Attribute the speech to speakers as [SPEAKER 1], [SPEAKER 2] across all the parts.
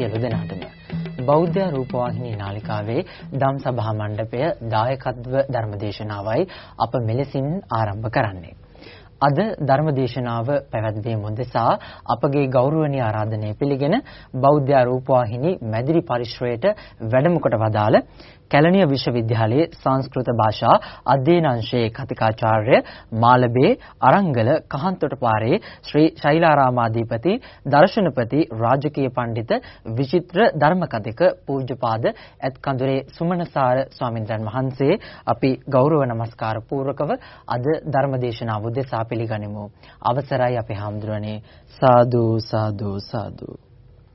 [SPEAKER 1] සියලු දෙනාටම බෞද්ධ රූපවාහිනී නාලිකාවේ ධම් සභා මණ්ඩපය දායකත්ව ධර්මදේශනාවයි අප මෙලෙසින් ආරම්භ කරන්නේ. අද ධර්මදේශනාව පැවැත්වීම උදෙසා අපගේ ගෞරවනීය ආරාධනය පිළිගෙන බෞද්ධ රූපවාහිනී මැදිරි පරිශ්‍රයට වැඩම කොට වදාළ කැලණිය විශ්වවිද්‍යාලයේ සංස්කෘත භාෂා අධ්‍යයන අංශයේ කතිකාචාර්ය මාලබේ අරංගල කහන්තොටපාරේ ශ්‍රී ශෛලාරාමාධිපති දර්ශනපති රාජකීය පඬිත විචිත්‍ර ධර්මකතික පූජ්‍යපාද ඇත්කඳුරේ සුමනසාර ස්වාමින්ද්‍රයන් වහන්සේ අපි ගෞරව නමස්කාර පූර්වකව අද ධර්මදේශනාව උදෙසා පිළිගනිමු. අවසරයි අපේ හාමුදුරනේ. සාදු සාදු සාදු.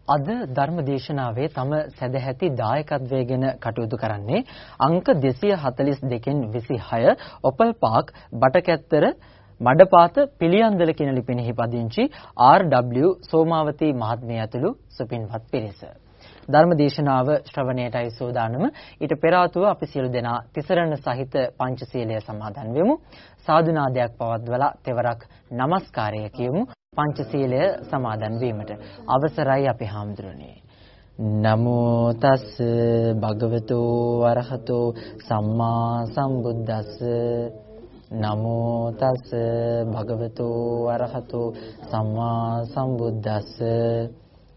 [SPEAKER 1] අද ධර්ම දේශනාවේ තම සැදැහැති දායකත්වයෙන් කටයුතු කරන්නේ අංක 242න් 26 ඔපල් පාක් බටකැත්තර මඩපාත පිළියන්දල කියන ලිපිනෙහි පදිංචි ආර්.ඩබ්ලිව් සෝමාවතී මහත්මිය ඇතුළු සුපින්වත් පිරිස. ධර්ම දේශනාව ශ්‍රවණයටයි සෝදානම. ඊට පෙර ආතුව අපි සියලු දෙනා තිසරණ සහිත පංචශීලය සමාදන් වෙමු. සාදුනාදයක් පවත්වලා තෙවරක් নমස්කාරය කියමු. පංචශීලය සමාදන් වීමට අවසරයි අපි හාමුදුරනේ නමෝ තස් භගවතු වරහතෝ සම්මා සම්බුද්දස්ස. නමෝ තස් භගවතු වරහතෝ සම්මා සම්බුද්දස්ස.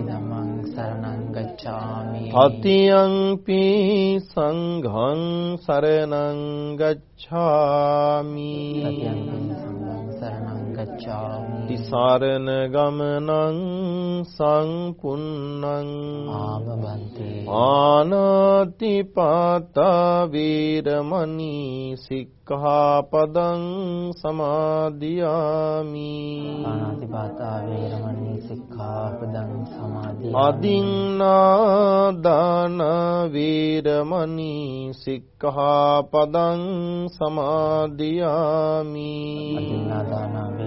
[SPEAKER 1] ධම්මං සරණං ගච්ඡාමි.
[SPEAKER 2] තතියංපි සංඝං සරණං ගච්ඡාමි.
[SPEAKER 1] තතියංපි සංඝං සරණං ගච්ඡාමි.
[SPEAKER 2] තිසරණ ගමනං සංකුන්නං
[SPEAKER 1] ආමබන්තේ
[SPEAKER 2] ආනාති පාතා වීරමණී සික්ඛාපදං සමාදියාමි.
[SPEAKER 1] ආනාතිපාතා වේරමණී සික්ඛාපදං සමාදියාමි.
[SPEAKER 2] අදින්නා දාන වීරමණී සික්ඛාපදං සමාදියාමි.
[SPEAKER 1] අදින්නාදාන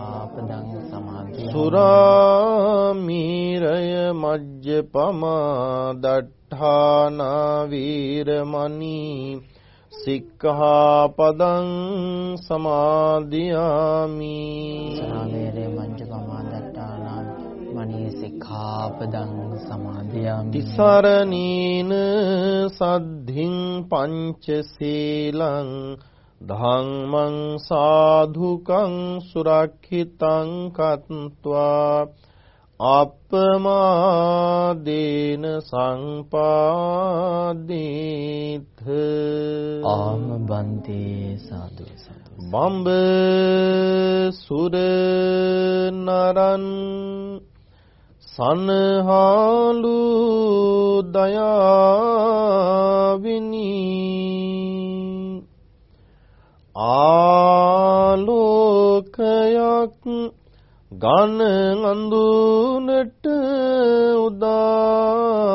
[SPEAKER 1] වේරමණී සික්ඛාපදං සමාදියාමි
[SPEAKER 2] සුරාමීරය මජ්ජපමා දට්ඨානා වීරමණී සික්ඛාපදං සමාදියාමි
[SPEAKER 1] සාවේරේ මංජපමා දට්ඨානා මණී සික්ඛාපදං සමාදියාමි
[SPEAKER 2] තිසරණීන සද්ධින් පංචශීලං ධම්මං සාධුකං සුරක්ෂිතං කତ୍වා අප්පමාදේන සංපාදීත
[SPEAKER 1] ආම බන්තේ සාදු සාදු.
[SPEAKER 2] බම්බ සුර නරන් සනහාලු දයාවිනී ආලෝකයක් ඝන අඳුනට උදාඋනි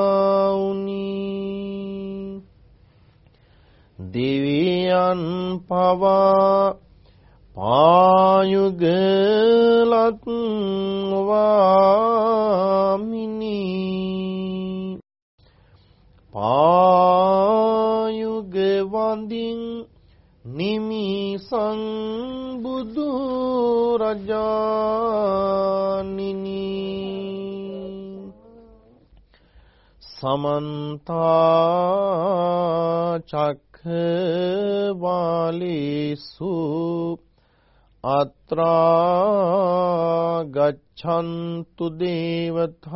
[SPEAKER 2] දිවියන් පවා පායුගලත් වාමිනී පායුග වඳින් නිමිසං බුදු රජානිනි සමන්තා චක්ඛවාලේසු අත්‍රා ගච්ඡන්තු දේවතා.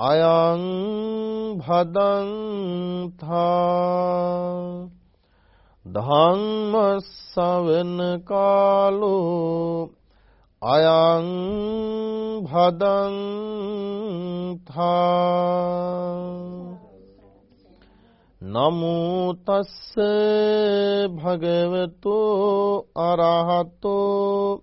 [SPEAKER 2] අයං භදන්තා ධම්මස්සවන කාලෝ අයං භදන්තා නමෝ තස්ස භගවතු අරහතෝ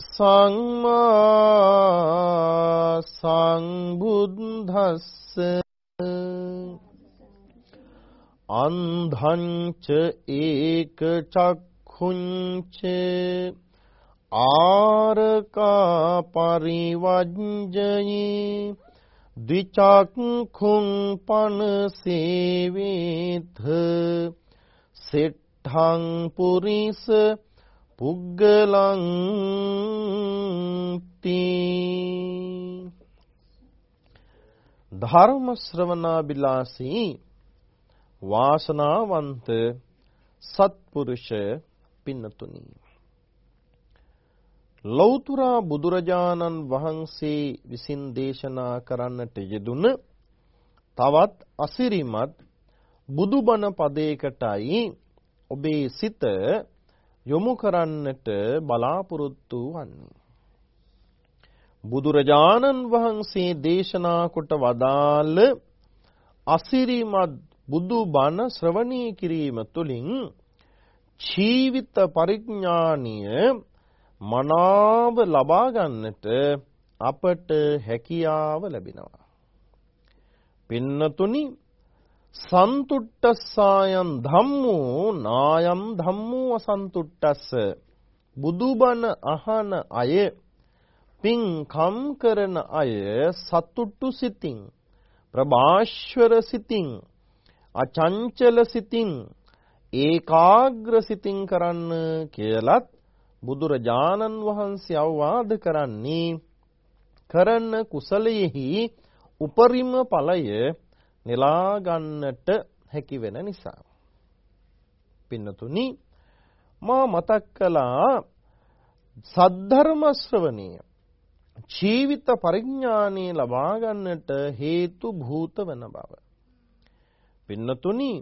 [SPEAKER 2] සම්මා සංබුද්දස්ස අන්ධං ච ඒක චක්ඛුංච ආරකා පරිවජ්ජයේ ද්විචක්ඛුං පනසේවේත සෙට්ඨං පුරිස පුග්ගලං තී ධර්ම ශ්‍රවණා බිලාසී වාසනාවන්ත සත්පුරුෂ පින්නතුනි. ලෞතර බුදුරජාණන් වහන්සේ විසින් දේශනා කරන්නට යෙදුන තවත් අසිරිමත් බුදුබණ පදයකටයි ඔබේ සිත යොමු කරන්නට බලාපොරොත්තු වන්නේ බුදුරජාණන් වහන්සේ දේශනා කොට වදාළ අසිරිමත් බුදු බණ ශ්‍රවණී කිරීම තුළින් ජීවිත පරිඥානීය මනාව ලබා ගන්නට අපට හැකියාව ලැබෙනවා. පින්නතුනි සන්තුට්ටස්සායන් ධම්මෝ නායම් ධම්මෝ අසන්තුට්ටස්ස බුදුබණ අහන අය පින්කම් කරන අය සතුටු සිතින් ප්‍රභාස්වර සිතින් අචංචල සිතින් ඒකාග්‍ර සිතින් කරන්න කියලත් බුදුරජාණන් වහන්සේ අවවාද කරන්නේ කරන කුසලයෙහි උපරිම ඵලය නෙලා ගන්නට හැකි වෙන නිසා. පින්නතුනි මා මතක් කළා සද්ධර්ම ශ්‍රවණීය ජීවිත පරිඥානෙ ලබා ගන්නට හේතු භූත වන බව. පින්නතුනි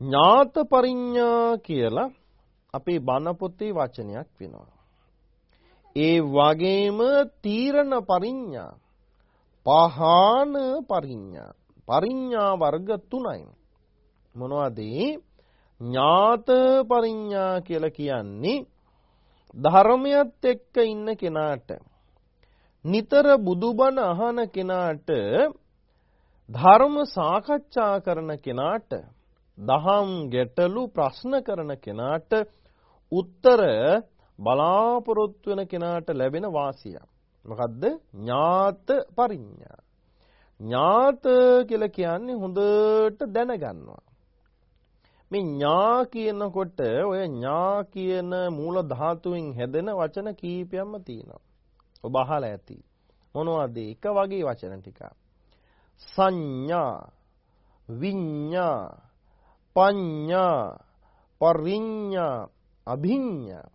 [SPEAKER 2] ඥාත පරිඥා කියලා අපේ බණ පොතේ වචනයක් වෙනවා. ඒ වගේම තීරණ පරිඥා පහාන පරිඥා පරිඥා වර්ග තුනයි. මොනවද? ඥාත පරිඥා කියලා කියන්නේ ධර්මයත් එක්ක ඉන්න කෙනාට නිතර බුදුබණ අහන කෙනාට ධර්ම සාකච්ඡා කරන කෙනාට දහම් ගැටලු ප්‍රශ්න කරන කෙනාට උත්තර බලාපොරොත්තු වෙන කෙනාට ලැබෙන වාසිය. මොකද්ද? ඥාත පරිඥා. ඥාත කියලා කියන්නේ හොඳට දැනගන්නවා. මේ ඥා කියනකොට ඔය ඥා කියන මූල ධාතුවෙන් හැදෙන වචන කීපයක්ම තියෙනවා. ඔබ අහලා ඇති. මොනවද? එක වගේ වචන ටික. සංඥා, විඤ්ඤා, පඤ්ඤා, පරිඤ්ඤා, අභිඤ්ඤා.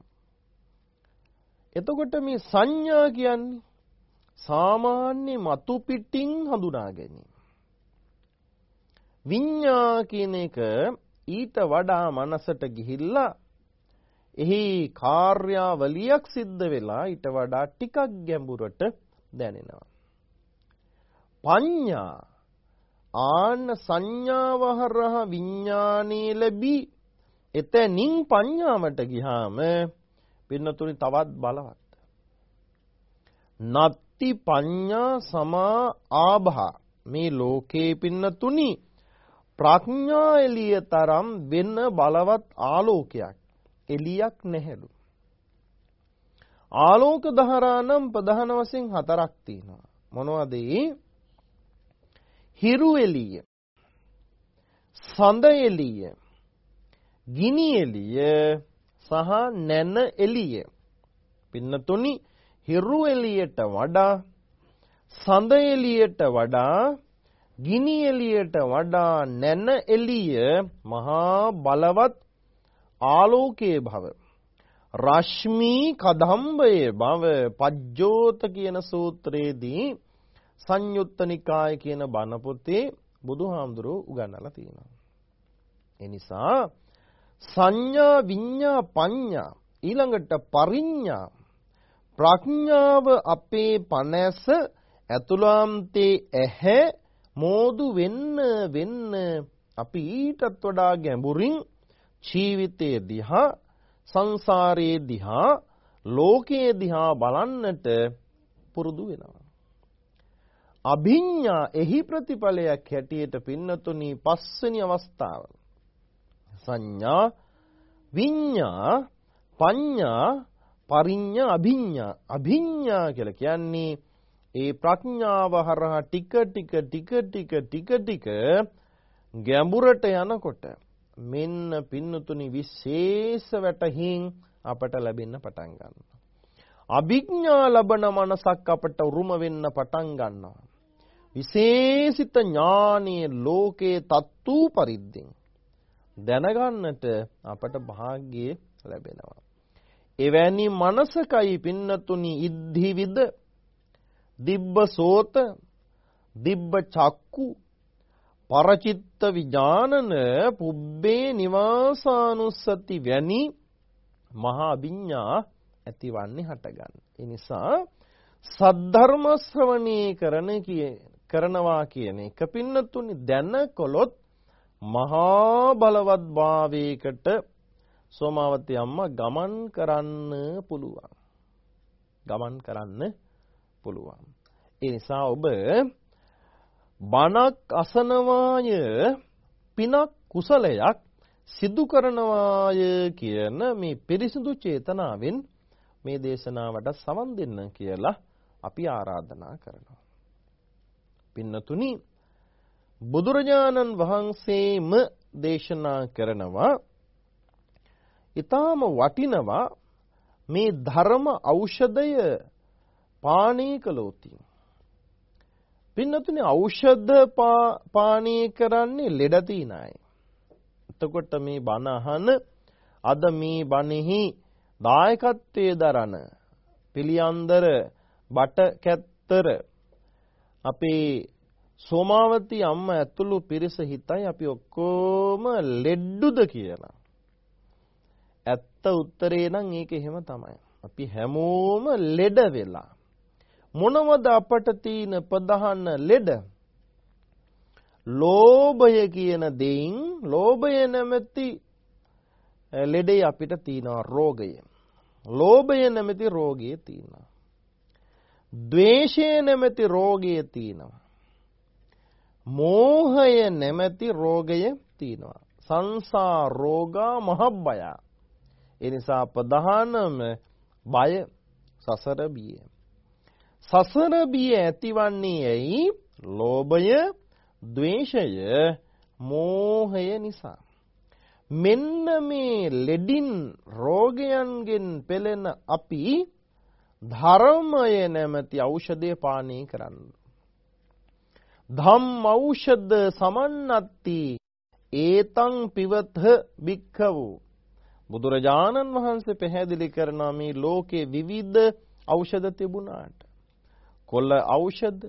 [SPEAKER 2] එතකොට මේ සංඥා කියන්නේ සාමාන්‍ය මතු පිටින් හඳුනා ගැනීම. විඤ්ඤා කියන එක ඊට වඩා මනසට ගිහිල්ලා එහි කාර්යාවලියක් සිද්ධ වෙලා ඊට වඩා ටිකක් ගැඹුරට දැනෙනවා. පඤ්ඤා ආන්න සංඥාව හරහා විඥානීය ලැබී එතනින් පඤ්ඤාවට ගියාම පින්නතුනි තවත් බලවත්. නත්ති පඤ්ඤා සමා ආභා මේ ලෝකේ පින්නතුනි ප්‍රඥා එළිය තරම් වෙන බලවත් ආලෝකයක් එළියක් නැහැලු. ආලෝක දහරානම් ප්‍රධාන වශයෙන් හතරක් තියෙනවා. මොනවද හිරු එළිය, සඳ එළිය, ගිනි එළිය සහ නැන එළිය. පින්නතුනි හිරු එළියට වඩා සඳ එළියට වඩා ගිනි එළියට වඩා නැන එළිය මහා බලවත් ආලෝකයේ භව රශ්මි කදම්බයේ භව පජ්ජෝත කියන සූත්‍රයේදී සංයුත්ත නිකාය කියන බණ පොතේ බුදුහාමුදුරුවෝ උගන්වලා තියෙනවා. ඒ නිසා සංඥා විඤ්ඤා පඤ්ඤා ඊළඟට පරිඤ්ඤා ප්‍රඥාව අපේ පනැස ඇතුළාන්තේ ඇහැ මෝදු වෙන්න වෙන්න අපි ඊටත් වඩා ගැඹුරින් ජීවිතයේ දිහා සංසාරයේ දිහා ලෝකයේ දිහා බලන්නට පුරුදු වෙනවා. අභිඤ්ඤා එහි ප්‍රතිඵලයක් හැටියට පින්නතුනි පස්වෙනි අවස්ථාව. සංඥා විඤ්ඤා පඤ්ඤා පරිඤ්ඤා අභිඤ්ඤා අභිඤ්ඤා කියලා කියන්නේ ඒ ප්‍රඥාව හරහා ටික ටික ටික ටික ටික ටික ගැඹුරට යනකොට මෙන්න පින්නතුනි විශේෂ වැටහින් අපට ලැබෙන්න පටන් ගන්නවා. අභිඥා ලබන මනසක් අපට උරුම වෙන්න පටන් ගන්නවා. විශේෂිත ඥානීය ලෝකේ තත්තු පරිද්දෙන් දැනගන්නට අපට වාග්ය ලැබෙනවා. එවැනි මනසකයි පින්නතුනි ඉද්ධිවිද දිබ්බ සෝත දිබ්බ චක්කු පරචිත්ත විඥානන පුබ්බේ නිවාසානුස්සති වැනි මහා විඤ්ඤා ඇතිවන්නේ හටගන්න. ඒ නිසා සද්ධර්ම ශ්‍රවණී කරන කිය කරනවා කියන එක පින්නතුනි දැනකොලොත් මහා බලවත් භාවයකට සෝමාවතී අම්මා ගමන් කරන්න පුළුවන්. ගමන් කරන්න පුළුවන්. ඒ නිසා ඔබ බණක් අසනවාය පිනක් කුසලයක් සිදු කරනවාය කියන මේ පිරිසිදු චේතනාවෙන් මේ දේශනාවට සමන් දෙන්න කියලා අපි ආරාධනා කරනවා. පින්නතුනි බුදුරජාණන් වහන්සේම දේශනා කරනවා ඊටාම වටිනවා මේ ධර්ම ඖෂධය පානීය කළොත් පින්නතුනේ ඖෂධ පානීය කරන්නේ ලෙඩ තින අය. එතකොට මේ බණ අහන අද මේ බණෙහි දායකත්වයේ දරන පිළියන්දර බටකැත්තර අපේ සෝමාවති අම්මා ඇතුළු පිරිස හිතයි අපි ඔක්කොම ලෙඩ්ඩුද කියලා. ඇත්ත උත්තරේ නම් ඒක එහෙම තමයි. අපි හැමෝම ලෙඩ වෙලා මොනවද අපට තියෙන ප්‍රධාන ලෙඩ? ලෝභය කියන දෙයින් ලෝභය නැමැති ලෙඩේ අපිට තියෙනවා රෝගය. ලෝභය නැමැති රෝගය තියෙනවා. ද්වේෂය නැමැති රෝගය තියෙනවා. මෝහය නැමැති රෝගය තියෙනවා. සංසාර රෝගා මහබ්බය. ඒ නිසා ප්‍රධානම බය සසර බිය. සසර බිය ඇතිවන්නේ ඇයි? ලෝභය, ద్వේෂය, මෝහය නිසා. මෙන්න මේ ලෙඩින් රෝගයන්ගෙන් පෙළෙන අපි ධර්මය නැමැති ඖෂධය පානය කරන්න. ධම්ම ඖෂධ සමන්නත්ති ඒතං පිවත භික්ඛවෝ බුදුරජාණන් වහන්සේ පැහැදිලි කරන මේ ලෝකේ විවිධ ඖෂධ තිබුණාට. කොළ ඖෂධ,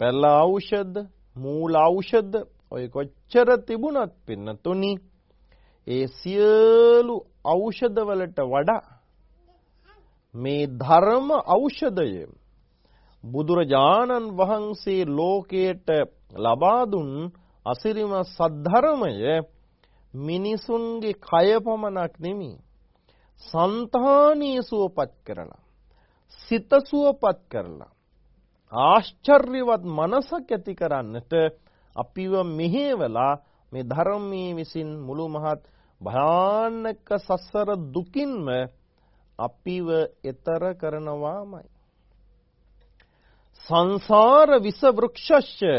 [SPEAKER 2] පැල ඖෂධ, මූල ඖෂධ ඔය කොච්චර තිබුණත් පින්නතුනි ඒ සියලු ඖෂධ වලට වඩා මේ ධර්ම ඖෂධය බුදුරජාණන් වහන්සේ ලෝකයට ලබා දුන් අසිරිම සද්ධර්මය මිනිසුන්ගේ කය පමණක් නෙමෙයි. సంతානිය සුවපත් කරලා සිත සුවපත් කරලා ආශ්චර්යවත් මනසක් ඇති කරන්නට අපිව මෙහෙवला මේ ධර්මයේ විසින් මුළු මහත් භයානක සසර දුකින්ම අපිව එතර කරනවාමයි. සංසාර විස වෘක්ෂස්ය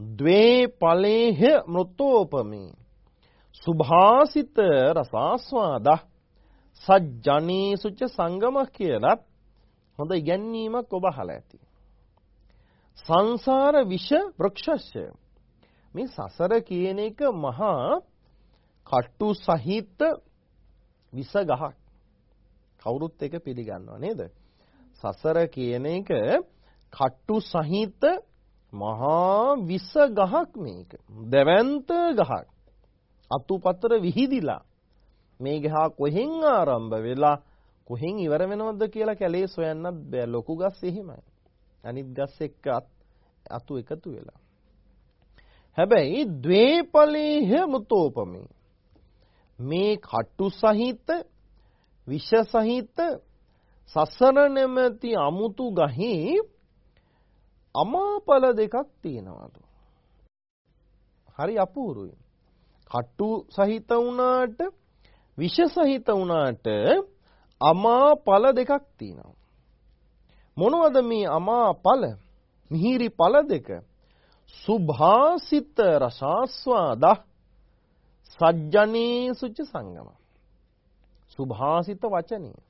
[SPEAKER 2] ද්වේ ඵලේහ මෘතෝපමේ. සුභාසිත රසාස්වාද සජ්ජනීසුච සංගම කියලා හොඳ ඉගැන්වීමක් ඔබ අහලා ඇති. සංසාර විෂ වෘක්ෂස්ය මේ සසර කියන එක මහා කට්ටු සහිත විස ගහක්. කවුරුත් එක පිළිගන්නවා නේද? සසර කියන එක කට්ටු සහිත මහා විස ගහක් මේක. දැවැන්ත ගහක්. අතුපතර විහිදිලා මේ ගහ කොහෙන් ආරම්භ වෙලා කොහෙන් ඉවර වෙනවද කියලා කැලේ සොයන්නත් බෑ. ලොකු ගස් එහෙමයි. අනිත් ගස් එක්ක අතු එකතු වෙලා. හැබැයි ද්වේපලේහ මුතෝපමේ මේ කටු සහිත විෂ සහිත සසර නැමැති අමුතු ගහේ අමාපල දෙකක් තියෙනවලු. හරි අපූරුයි. කට්ටු සහිත වුණාට විෂ සහිත වුණාට අමාපල දෙකක් තියෙනවා. මොනවද මේ අමාපල? මිහිරි පල දෙක. සුභාසිත රසාස්වාද සජ්ජනේ සුච සංගම. සුභාසිත වචනේ.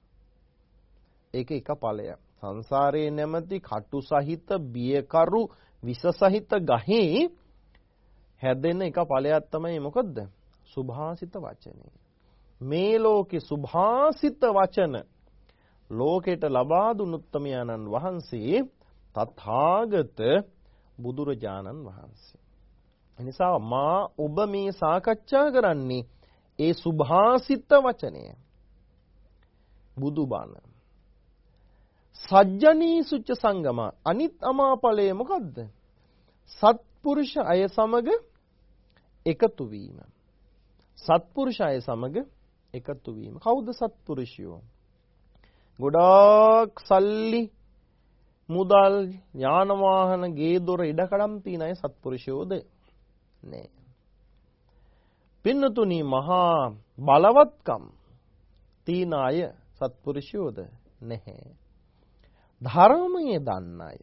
[SPEAKER 2] ඒක එක ඵලයක්. සංසාරයේ නැමැති කටු සහිත බියකරු විස සහිත ගහේ හැදෙන එක ඵලයක් තමයි මොකද්ද? සුභාසිත වචනේ. මේ ලෝකේ සුභාසිත වචන ලෝකයට ලබා දුන් උත්තමයන්න් වහන්සේ තථාගත බුදුරජාණන් වහන්සේ. එනිසා මා ඔබ මේ සාකච්ඡා කරන්නේ ඒ සුභාසිත වචනය. බුදුබණ. සජ්ජනී සුච්ච සංගම අනිත් අමාපලය මොකද්ද? සත්පුරුෂ අය සමග එකතු වීම. සත්පුරුෂ අය සමග එකතු වීම. කවුද සත්පුරුෂයෝ? ගොඩාක් සල්ලි මුදල් යාන වාහන ගේ දොර ඉඩකඩම් තියන අය සත්පුරුෂයෝද නෑ. පින්නතුනි මහා බලවත්කම් තියන අය සත්පුරුෂයෝද නැහැ. ධර්මයේ දන්න අය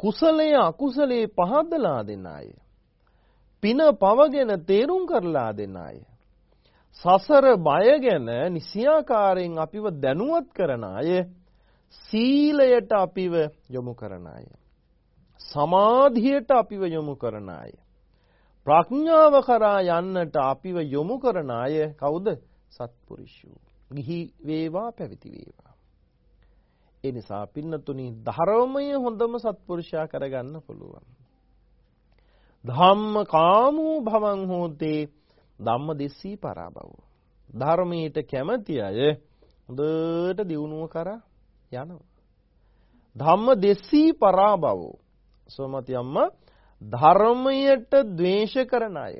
[SPEAKER 2] කුසලයේ අකුසලයේ පහදලා දෙන අය. පින පවගෙන තේරුම් කරලා දෙන අය. සසර බය ගැන නිසියාකාරයෙන් අපිව දැනුවත් කරන අය සීලයට අපිව යොමු කරන අය. සමාධියට අපිව යොමු කරන අය. ප්‍රඥාව කරා යන්නට අපිව යොමු කරන අය කවුද? සත්පුරුෂයෝ. ගිහි වේවා පැවිදි වේවා. ඒ නිසා පින්නතුනි ධර්මය හොඳම සත්පුරුෂයා කරගන්න පුළුවන්. ධම්ම කාමෝ භවං හෝතේ ධම්ම දෙස්සී පරාභව. ධර්මයට කැමති අය හොඳට දියුණුව කරා යනවා. ධම්ම දෙස්සී පරාභව. සෝමති අම්මා ධර්මයට ද්වේෂ කරන අය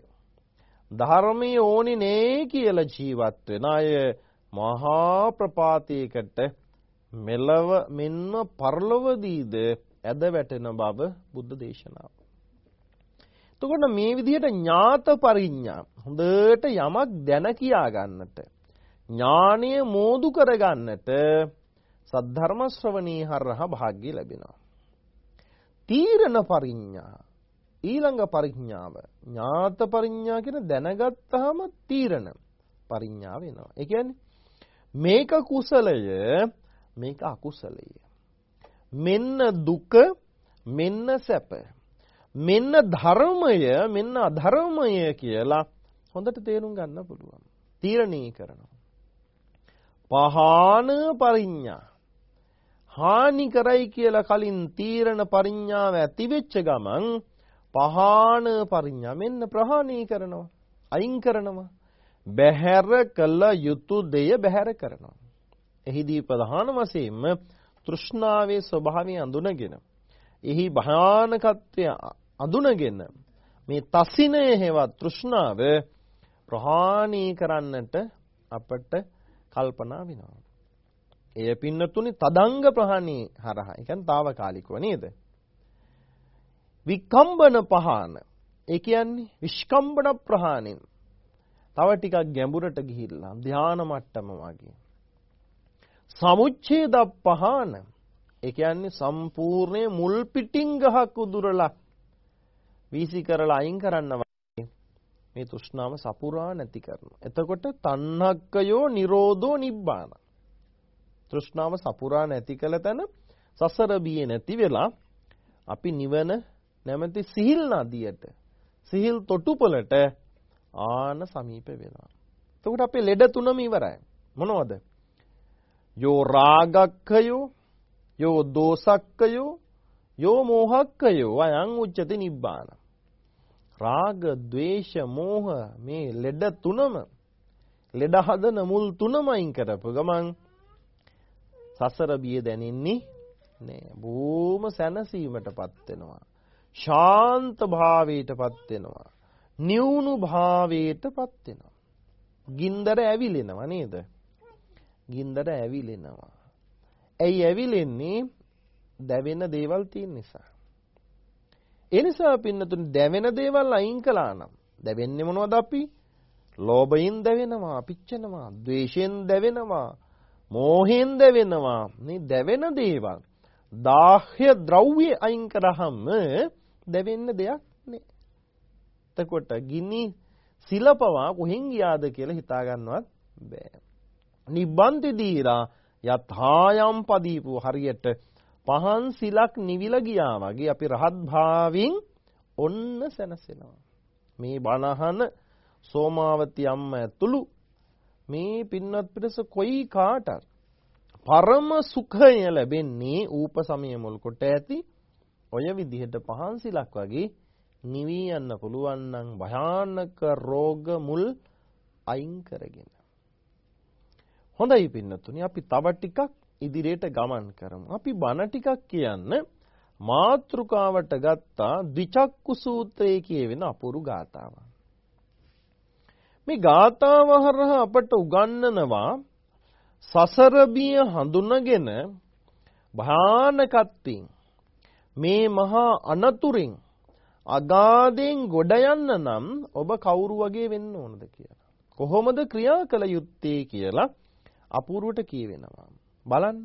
[SPEAKER 2] ධර්මයේ ඕනි නේ කියලා ජීවත් වෙන අය මහා ප්‍රපාතයකට මෙලව මෙන්ම පරලොවදීද ඇද වැටෙන බව බුද්ධ දේශනාව. එතකොට මේ විදිහට ඥාත පරිඥා හොඳට යමක් දැන කියා ගන්නට ඥානීය මෝදු කර ගන්නට සද්ධර්ම ශ්‍රවණී හරහා භාග්‍ය ලැබෙනවා. තීරණ පරිඥා ඊළඟ පරිඥාව ඥාත පරිඥා කියන දැනගත්තාම තීරණ පරිඥා වෙනවා. ඒ කියන්නේ මේක කුසලය මේක අකුසලය. මෙන්න දුක මෙන්න සැප මෙන්න ධර්මය මෙන්න අධර්මය කියලා හොඳට තේරුම් ගන්න පුළුවන්. තීරණී කරනවා. පහාන පරිඥා හානි කරයි කියලා කලින් තීරණ පරිඥාව ඇති වෙච්ච ගමන් පහාන පරිඥා මෙන්න ප්‍රහාණය කරනවා අයින් කරනවා බැහැර කළ යුතු දෙය බැහැර කරනවා එහිදී ප්‍රධාන වශයෙන්ම තෘෂ්ණාවේ ස්වභාවය අඳුනගෙන එහි භයානකත්වය අඳුනගෙන මේ තසිනය හේවත් තෘෂ්ණාව ප්‍රහාණය කරන්නට අපට කල්පනා වෙනවා. එය පින්නතුනි තදංග ප්‍රහාණී හරහා. ඒ කියන්නේ తాවකාලිකව නේද? විකම්බන පහන. ඒ කියන්නේ විස්කම්බන ප්‍රහාණින්. තව ටිකක් ගැඹුරට ගිහිල්ලා ධානා මට්ටම වගේ. සමුච්ඡේද පහන. ඒ කියන්නේ සම්පූර්ණ මුල් පිටින් ගහක් උදුරලා වීසි කරලා අයින් කරන්න වගේ මේ තෘෂ්ණාව සපුරා නැති කරනවා. එතකොට තණ්හක්කයෝ නිරෝධෝ නිබ්බාන. තෘෂ්ණාව සපුරා නැති කළ තැන සසර බියේ නැති වෙලා අපි නිවන නැමැති සිහිල් නදියට සිහිල් තොටුපළට ආන සමීප වෙනවා. එතකොට අපේ ලෙඩ තුනම ඉවරයි. මොනවද? යෝ රාගක්කයෝ යෝ දෝසක්කයෝ යෝ මෝහක්කයෝ අයං උච්චති නිබ්බාන. රාග, ద్వේෂ, මෝහ මේ ලෙඩ තුනම ලෙඩ හදන මුල් තුනම අයින් කරපු ගමන් සසර බිය දැනෙන්නේ නෑ. බොහොම සැනසීමටපත් වෙනවා. ශාන්ත භාවයටපත් වෙනවා. නිවුණු භාවයටපත් වෙනවා. ගින්දර ඇවිලෙනවා නේද? ගින්දර ඇවිලෙනවා. ඇයි ඇවිලෙන්නේ? දැවෙන දේවල් තියෙන නිසා. ඒ නිසා පින්නතුන් දැවෙන දේවල් අයින් කළා නම් දැවෙන්නේ මොනවද අපි? ලෝභයෙන් දැවෙනවා, පිච්චෙනවා, ද්වේෂයෙන් දැවෙනවා, මෝහෙන් දැවෙනවා. මේ දැවෙන දේවල් දාහ්‍ය ද්‍රව්‍ය අයින් කරාම දැවෙන්න දෙයක් නෑ. එතකොට ගිනි සිලපවා කොහෙන් ගියාද කියලා හිතා ගන්නවත් බෑ. නිබ්බන්ති දීලා යථායම් පදීපු හරියට පහන් සිලක් නිවිල ගියා වගේ අපි රහත් භාවින් ඔන්න සැනසෙනවා. මේ බණහන සෝමාවති අම්ම ඇතුළු මේ පින්වත් පිටස කොයි කාටත් පරම සුඛය ලැබෙන්නේ ූප සමය මුල් කොට ඇති ඔය විදිහට පහන් සිලක් වගේ නිවී යන්න පුළුවන් නම් භයානක රෝග මුල් අයින් කරගෙන හොඳයි පින්නතුනි අපි තව ටිකක් ඉදිරියට ගමන් කරමු. අපි බණ ටිකක් කියන්න මාත්‍රිකාවට ගත්තා ද්විචක්කු සූත්‍රයේ කියවෙන අපුරු ගාතාවක්. මේ ගාතාව හරහා අපට උගන්වනවා සසර බිය හඳුනගෙන භයානකත්වයෙන් මේ මහා අනතුරින් අගාධයෙන් ගොඩ යන්න නම් ඔබ කවුරු වගේ වෙන්න ඕනද කියලා. කොහොමද ක්‍රියා කළ යුත්තේ කියලා අපූර්වට කියවෙනවා. බලන්න.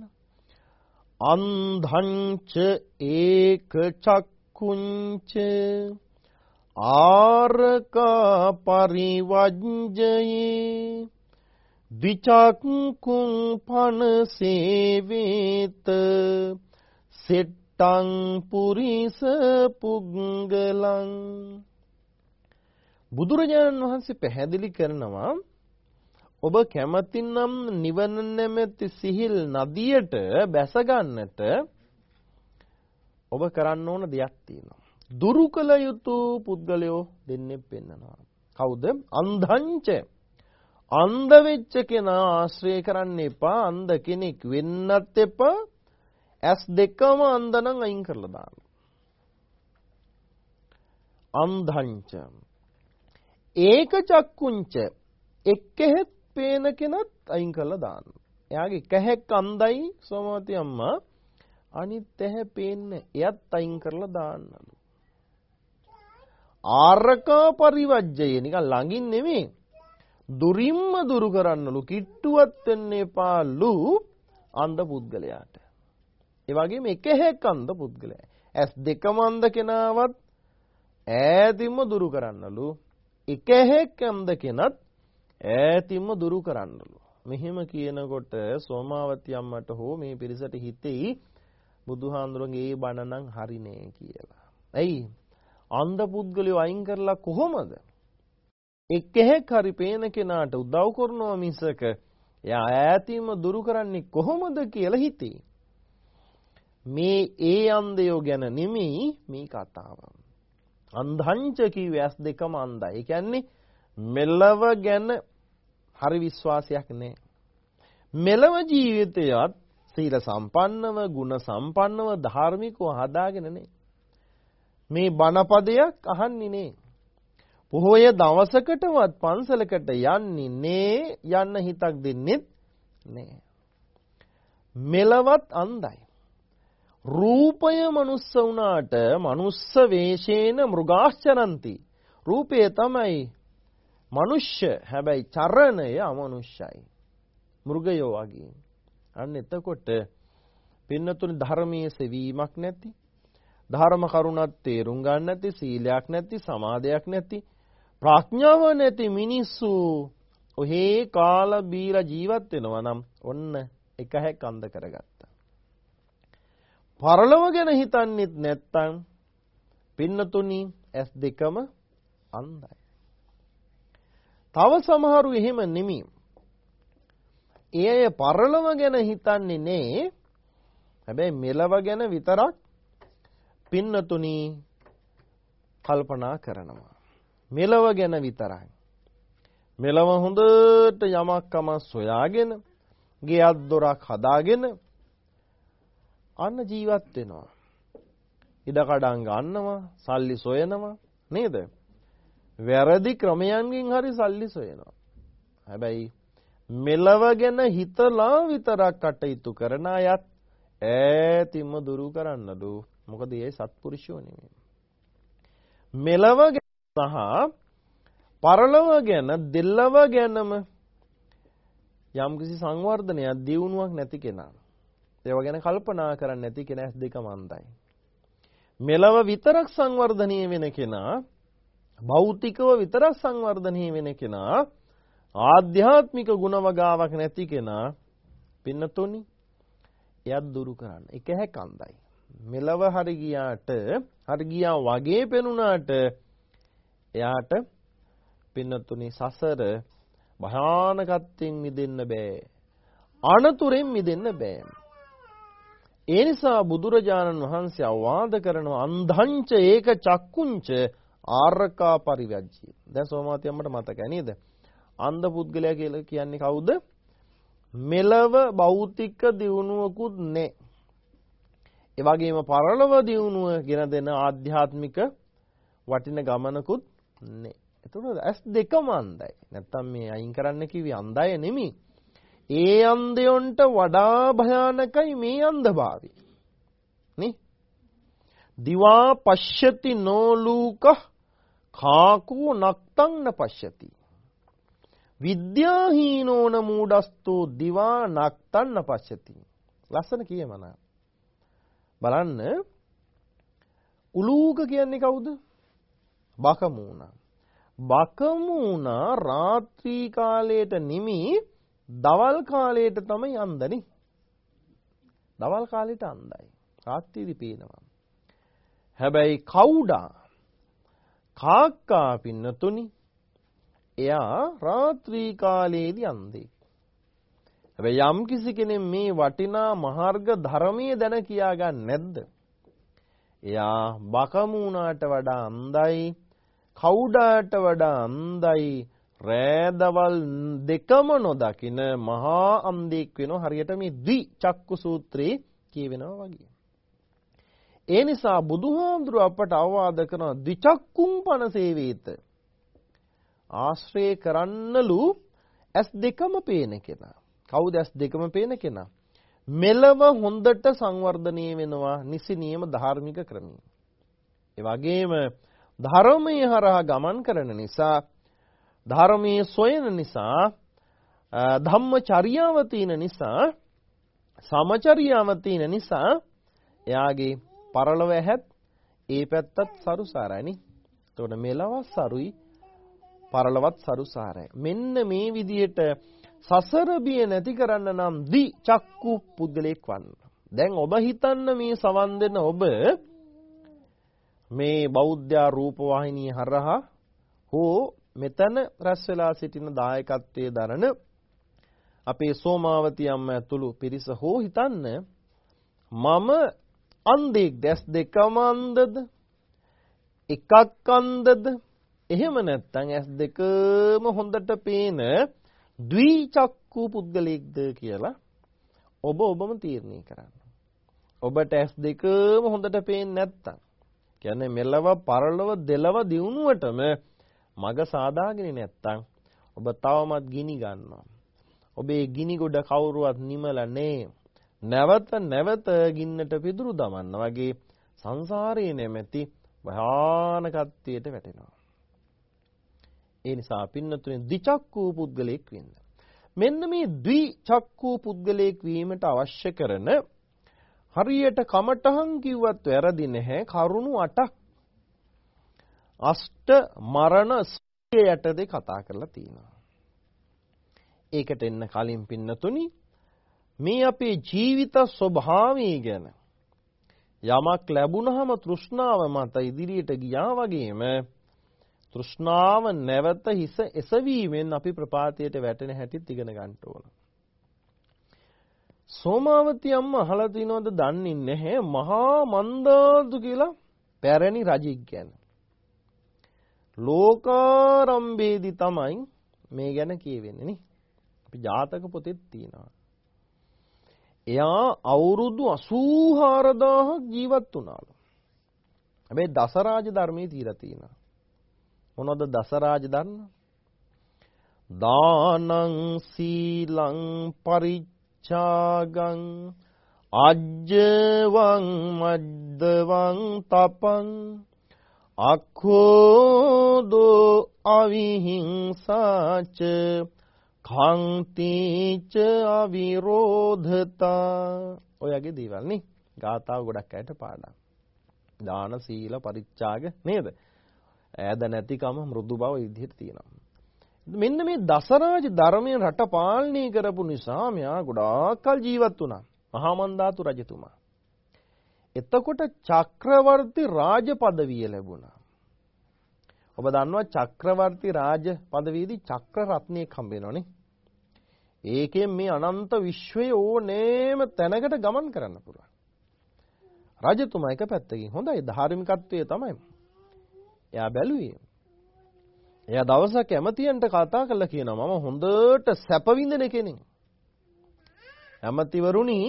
[SPEAKER 2] අන්ධංච ඒක චක්කුංච ආරකා පරිවජ්ජයේ ද්විචක්කුං පන සේවේත සෙට්ටං පුරිස පුග්ගලං බුදුරජාණන් වහන්සේ පැහැදිලි කරනවා ඔබ කැමතිනම් නිවන නැමැති සිහිල් නදියට බැස ගන්නට ඔබ කරන්න ඕන දෙයක් තියෙනවා. දුරු කළ යුතු පුද්ගලයෝ දෙන්නේ පෙන්නනවා. කවුද? අන්ධංච. අන්ධ වෙච්ච කෙනා ආශ්‍රය කරන්න එපා. අන්ධ කෙනෙක් වෙන්නත් එපා. ඇස් දෙකම අන්ධ නම් අයින් කරලා දාන්න. අන්ධංච. ඒක චක්කුංච එක්කෙහෙත් පේන කෙනත් අයින් කරලා දාන්න. එයාගේ කැහැක් අන්දයි සෝමවති අම්මා අනිත් ඇහැ පේන්නේ එයත් අයින් කරලා දාන්නලු. ආරකා පරිවජ්ජය නිකන් ළඟින් නෙමෙයි. දුරින්ම දුරු කරන්නලු කිට්ටුවත් වෙන්න එපාලු අන්ධ පුද්ගලයාට. ඒ වගේම එක හැක් අන්ධ පුද්ගලයා. ඇස් දෙකම අන්ධ කෙනාවත් ඈතින්ම දුරු කරන්නලු එක හැක් අන්ධ කෙනත් ඈතින්ම දුරු කරන්නලු මෙහෙම කියනකොට සෝමාවති අම්මට හෝ මේ පිරිසට හිතෙයි බුදුහාඳුරගේ ඒ බණ නම් හරිනේ කියලා. ඇයි? අන්ධ පුද්ගලයෝ අයින් කරලා කොහොමද? එක්කෙහෙක් හරි පේන කෙනාට උදව් කරනවා මිසක එයා ඈතින්ම දුරු කරන්නේ කොහොමද කියලා හිතේ. මේ ඒ අන්ධයෝ ගැන නෙමෙයි මේ කතාව. අන්ධංච කිව්වේ ඇස් දෙකම අන්ධයි. ඒ කියන්නේ මෙලව ගැන හරි විශ්වාසයක් නැහැ. මෙලව ජීවිතයත් සීල සම්පන්නව, ගුණ සම්පන්නව, ධාර්මිකව හදාගෙන නේ. මේ බණපදයක් අහන්නේ නේ. පොහොය දවසකටවත් පන්සලකට යන්නේ නේ යන්න හිතක් දෙන්නෙත් නෑ. මෙලවත් අන්ධයි. රූපය මනුස්ස වුණාට මනුස්ස වේශේන මෘගාශ්චරಂತಿ. රූපය තමයි මනුෂ්‍ය හැබැයි චරණය අමනුෂ්‍යයි. මෘගයෝ වගේ. අන්න එතකොට පින්නතුනි ධර්මයේ සෙවීමක් නැති ධර්ම කරුණත් තේරුම් ගන්න නැති සීලයක් නැති සමාධයක් නැති ප්‍රඥාව නැති මිනිස්සු ඔහේ කාලා බීලා ජීවත් වෙනවා නම් ඔන්න එක හැක් අන්ධ කරගත්තා. පරලොව ගැන හිතන්නෙත් නැත්තම් පින්නතුනි ඇස් දෙකම අන්ධයි. තව සමහරු එහෙම නෙමෙයි. ඒ අය පරලොව ගැන හිතන්නේ නේ. හැබැයි මෙලව ගැන විතරක් පින්නතුනි කල්පනා කරනවා. මෙලව ගැන විතරයි. මෙලව හොඳට යමක් කම සොයාගෙන ගෙයක් දොරක් හදාගෙන අන්න ජීවත් වෙනවා. ඉඩකඩම් ගන්නවා, සල්ලි සොයනවා නේද? වැරදි ක්‍රමයන්ගෙන් හරි සල්ලි සොයනවා. හැබැයි මෙලව ගැන හිතලා විතරක් කටයුතු කරන අයත් ඈතින්ම දුරු කරන්නලු. මොකද ඒ සත්පුරුෂයෝ නෙමෙයි. මෙලව සහ පරලොව ගැන දෙල්ලව ගැනම යම්කිසි සංවර්ධනයක් දියුණුවක් නැති කෙනා. ඒව ගැන කල්පනා කරන්නේ නැති කෙනා ඇස් දෙක මන්දයි. මෙලව විතරක් සංවර්ධනීය වෙන කෙනා භෞතිකව විතරක් සංවර්ධනීය වෙන කෙනා ආධ්‍යාත්මික ගුණවගාවක් නැති කෙනා පින්නතුනි එයත් දුරු කරන්න. එක හැකන්දයි. මෙලව හරි ගියාට හරි ගියා වගේ පෙනුනාට එයාට පින්නතුනි සසර භයානකත්වයෙන් මිදෙන්න බෑ. අනතුරෙන් මිදෙන්න බෑ. ඒ නිසා බුදුරජාණන් වහන්සේ අවවාද කරනවා අන්ධංච ඒක චක්කුංච ආරකා පරිවැජ්ජී. දැන් සෝමාවති අම්මට මතකයි නේද? අන්ධ පුද්ගලයා කියලා කියන්නේ කවුද? මෙලව භෞතික දියුණුවකුත් නැහැ. ඒ වගේම පරලොව දියුණුව ගෙන දෙන ආධ්‍යාත්මික වටින ගමනකුත් නේ. එතකොට ඇස් දෙකම අන්ධයි. නැත්තම් මේ අයින් කරන්න කිව්වේ අන්ධය නෙමෙයි. ඒ අන්ධයොන්ට වඩා භයානකයි මේ අන්ධභාවය. නේ? දිවා පශ්‍යති නෝලූක කාකෝ නක්තං පශ්‍යති. විද්‍යාහීනෝන මූඩස්තෝ දිවා නක්තන්න පශ්‍යති. ලස්සන කියමන. බලන්න උලූක කියන්නේ කවුද? බකමූණා. බකමූණා රාත්‍රී කාලයට නිමි දවල් කාලයට තමයි අන්දනේ. දවල් කාලයට අන්දයි. රාත්‍රියේදී පේනවා. හැබැයි කවුඩා කාක්කා පින්නතුනි එයා රාත්‍රී කාලයේදී අන්දෙක්. හැබැයි යම් කිසි කෙනෙක් මේ වටිනා මහර්ග ධර්මයේ දැන කියා ගන්න නැද්ද? එයා බකමූණාට වඩා අන්දයි කවුඩාට වඩා අන්දයි රෑදවල් දෙකම නොදකින මහා අන්ධෙක් වෙනවා හරියට මේ ද්වි චක්කු සූත්‍රයේ කියවෙනවා වගේ. ඒ නිසා බුදුහාමුදුරුව අපට අවවාද කරන ද්විචක්කුම් පන සේවේත ආශ්‍රය කරන්නලු ඇස් දෙකම පේන කෙනා. කවුද ඇස් දෙකම පේන කෙනා? මෙලව හොඳට සංවර්ධනය වෙනවා නිසි නියම ධාර්මික ක්‍රමී. ඒ වගේම ධර්මයේ හරහා ගමන් කරන නිසා ධර්මයේ සොයන නිසා ධම්මචර්යාව තියෙන නිසා සමචර්යාව තියෙන නිසා එයාගේ පරලොව ඇහත් ඒ පැත්තත් සරුසාරයිනි එතකොට මෙලවත් සරුයි පරලවත් සරුසාරයි. මෙන්න මේ විදිහට සසර බිය නැති කරන්න නම් දි චක්කු පුද්ගලෙක් වන්න. දැන් ඔබ හිතන්න මේ සවන් දෙන ඔබ මේ බෞද්ධ රූපවාහිනිය හරහා හෝ මෙතන රැස් වෙලා සිටින දායකත්වයේ දරන අපේ සෝමාවති අම්ම ඇතුළු පිරිස හෝ හිතන්න මම අන්ධෙක් දැස් දෙකම අන්ධද එකක් අන්ධද එහෙම නැත්නම් ඇස් දෙකම හොඳට පේන ද්විචක්කු පුද්ගලෙක්ද කියලා ඔබ ඔබම තීරණය කරන්න. ඔබට ඇස් දෙකම හොඳට පේන්නේ නැත්නම් කියන්නේ මෙලව පරලව දෙලව දිනුවටම මග සාදාගෙන නැත්තම් ඔබ තවමත් ගිනි ගන්නවා. ඔබේ ගිනි ගොඩ කවුරුවත් නිමලා නේ. නැවත නැවත ගින්නට පිදුරු දමන්න වගේ සංසාරයේ නැමැති භයානකත්වයට වැටෙනවා. ඒ නිසා පින්නතුනේ දිචක්කූ පුද්ගලෙක් වෙන්න. මෙන්න මේ ද්විචක්කූ පුද්ගලෙක් වීමට අවශ්‍ය කරන හරියට කමටහන් කිව්වත් වැරදි නැහැ කරුණු 8ක් අෂ්ට මරණ යටදී කතා කරලා තියෙනවා. ඒකට එන්න කලින් පින්නතුනි මේ අපේ ජීවිත ස්වභාවය ගැන යමක් ලැබුණාම තෘෂ්ණාව මත ඉදිරියට ගියා වගේම තෘෂ්ණාව නැවත හිස එසවීමෙන් අපි ප්‍රපාතයට වැටෙන හැටිත් ඉගෙන ගන්න ඕන. සෝමාවති අම්මා අහලා තිනවද දන්නේ නැහැ මහා මන්දාදු කියලා පැරණි රජෙක් ගැන. ලෝකාරම්භයේදී තමයි මේ ගැන කියවෙන්නේ නේ. අපි ජාතක පොතෙත් තියෙනවා. එයා අවුරුදු 84000ක් ජීවත් වුණාලු. හැබැයි දසරාජ ධර්මයේ තියලා තියෙනවා. මොනවද දසරාජ ධර්ම? දානං සීලං පරිච්ඡාගං අජ්ජවං මද්දවං තපං අක්ඛෝදෝ අවිහිංසාච කන්තිච අවිරෝධතා. ඔයගේ දේවල් නේ. ගාතාව ගොඩක් අයට පාඩම්. දාන සීල පරිත්‍යාග නේද? ඈද නැතිකම මෘදු බව විදිහට තියෙනවා. මෙන්න මේ දසරාජ ධර්මයෙන් රට පාලනය කරපු නිසා මෙයා ගොඩාක් කල් ජීවත් වුණා. මහා මන්දාතු රජතුමා. එතකොට චක්‍රවර්ති රාජ පදවිය ලැබුණා. ඔබ දන්නවා චක්‍රවර්ති රාජ පදවියේදී චක්‍ර රත්නයක් හම්බ වෙනවනේ. ඒකෙන් මේ අනන්ත විශ්වයේ ඕනෑම තැනකට ගමන් කරන්න පුළුවන්. රජතුමා එක පැත්තකින් හොඳයි ධාර්මිකත්වයේ තමයි. එයා බැලුවේ. එයා දවසක් ඇමතියන්ට කතා කරලා කියනවා මම හොඳට සැප විඳින කෙනෙක්. ඇමතිවරුනි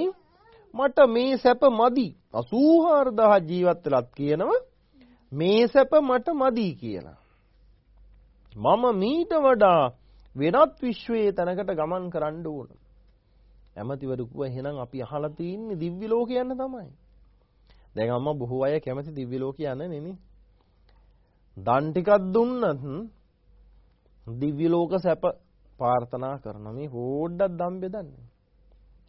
[SPEAKER 2] මට මේ සැප මදි 84000 ජීවත් වෙලත් කියනවා මේ සැප මට මදි කියලා. මම මීට වඩා වෙනත් විශ්වයේ තැනකට ගමන් කරන්න ඕන. ඇමතිවරු කිව්වා එහෙනම් අපි අහලා තින්නේ දිව්‍ය ලෝක යන්න තමයි. දැන් අම්මා බොහෝ අය කැමති දිව්‍ය ලෝක යන්න නෙනේ. දන් ටිකක් දුන්නත් දිව්‍ය ලෝක සැප ප්‍රාර්ථනා කරන මේ හොඩක් දම් බෙදන්නේ.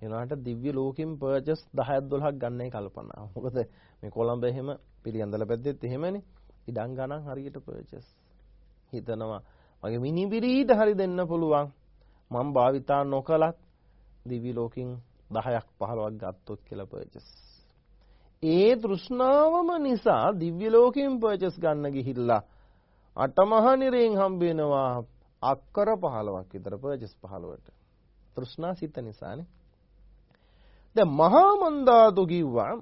[SPEAKER 2] එනවාට දිව්‍ය ලෝකෙන් පර්චස් 10ක් 12ක් ගන්නයි කල්පනා. මොකද මේ කොළඹ එහෙම පිළියන්දල පැද්දෙත් එහෙමනේ. ඉඩම් ගණන් හරියට පර්චස්. හිතනවා මගේ මිනිබිරීට හරි දෙන්න පුළුවන්. මම භාවිතා නොකලත් දිව්‍ය ලෝකෙන් 10ක් 15ක් ගත්තොත් කියලා පර්චස්. ඒ තෘෂ්ණාවම නිසා දිව්‍ය ලෝකෙන් පර්චස් ගන්න ගිහිල්ලා අටමහා නිරෙන් හම්බ වෙනවා අක්කර 15ක් විතර පර්චස් 15ට. තෘෂ්ණා සිත නිසානේ. දැන් මහා මන්දාතු කිව්වා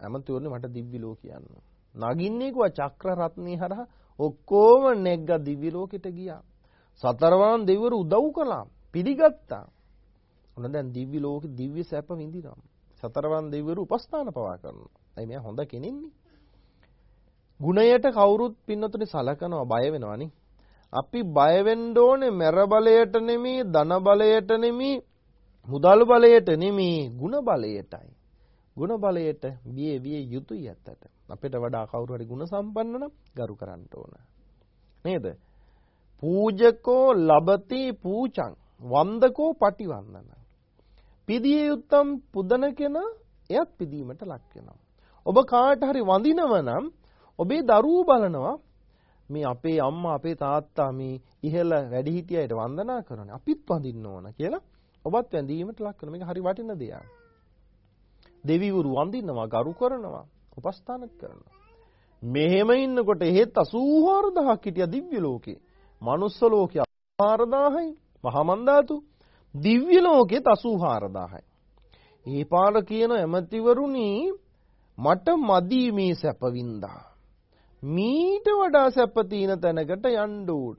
[SPEAKER 2] ඇමතිවරනේ මට දිව්‍ය ලෝක යන්න. නගින්නේ කිව්වා චක්‍ර රත්නේ හරහා ඔක්කොම නැග්ග දිව්‍ය ලෝකෙට ගියා. සතරවන් දෙවිවරු උදව් කළා. පිළිගත්තා. ඔන්න දැන් දිව්‍ය ලෝකෙ දිව්‍ය සැප විඳිනවා. සතරවන් දෙවිවරු උපස්ථාන පවා කරනවා. අයි මෙයා හොඳ කෙනෙන්නේ. ගුණයට කවුරුත් පින්නතුනේ සලකනවා බය වෙනවනේ. අපි බය වෙන්න ඕනේ මර බලයට නෙමෙයි ධන බලයට නෙමෙයි මුදල් බලයට නෙමේ ಗುಣ බලයටයි. ಗುಣ බලයට බිය විය යුතුයි ඇත්තට. අපිට වඩා කවුරු හරි ಗುಣ සම්පන්න නම් ගරු කරන්න ඕන. නේද? පූජකෝ ලබති පූචං වන්දකෝ පටිවන්දන. පිදිය යුත්තම් පුදන කෙනා එයත් පිදීමට ලක් වෙනවා. ඔබ කාට හරි වඳිනව නම් ඔබේ දරුවෝ බලනවා මේ අපේ අම්මා අපේ තාත්තා මේ ඉහළ වැඩිහිටියයට වන්දනා කරනවා. අපිත් වඳින්න ඕන කියලා ඔබත් වැඳීමට ලක් කරන මේක හරි වටින දෙයක්. දෙවිවරු වඳිනවා, ගරු කරනවා, උපස්ථාන කරනවා. මෙහෙම ඉන්නකොට එහෙත් 84000ක් හිටියා දිව්‍ය ලෝකේ. manuss ලෝකේ 84000යි. මහා මන්දාතු දිව්‍ය ලෝකෙත් 84000යි. ඒ පාර කියන ඇමතිවරුනි මට මදි මේ සැප වින්දා. මීට වඩා සැප තියෙන තැනකට යන්න ඕන.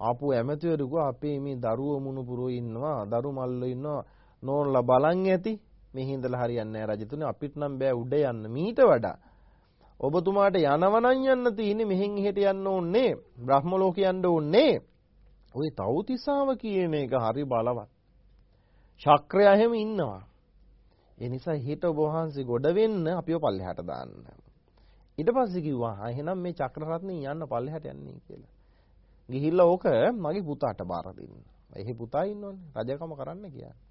[SPEAKER 2] ආපු ඇමතිවරු අපේ මේ දරුවෝ මුණුපුරෝ ඉන්නවා, දරු මල්ලෝ ඉන්නවා, නෝන්ලා බලන් ඇති. මෙහි ඉඳලා හරියන්නේ නැහැ රජතුනේ අපිට නම් බෑ උඩ යන්න මීට වඩා. ඔබතුමාට යනවනම් යන්න තියෙන්නේ මෙහෙන් එහෙට යන්න ඕනේ. බ්‍රහ්ම ලෝක යන්න ඕනේ. ওই තවුතිසාව කියන එක හරි බලවත්. ශක්‍රය හැම ඉන්නවා. ඒ නිසා හිත ඔබ වහන්සේ ගොඩ වෙන්න අපිව පල්ලෙහාට දාන්න. ඊට පස්සේ කිව්වා ආ එහෙනම් මේ චක්‍රරත්නේ යන්න පල්ලෙහාට යන්නේ කියලා. ගිහිල්ලා ඕක මගේ පුතාට බාර දෙන්න. එහි පුතා ඉන්නවනේ රජකම කරන්න කියන්නේ.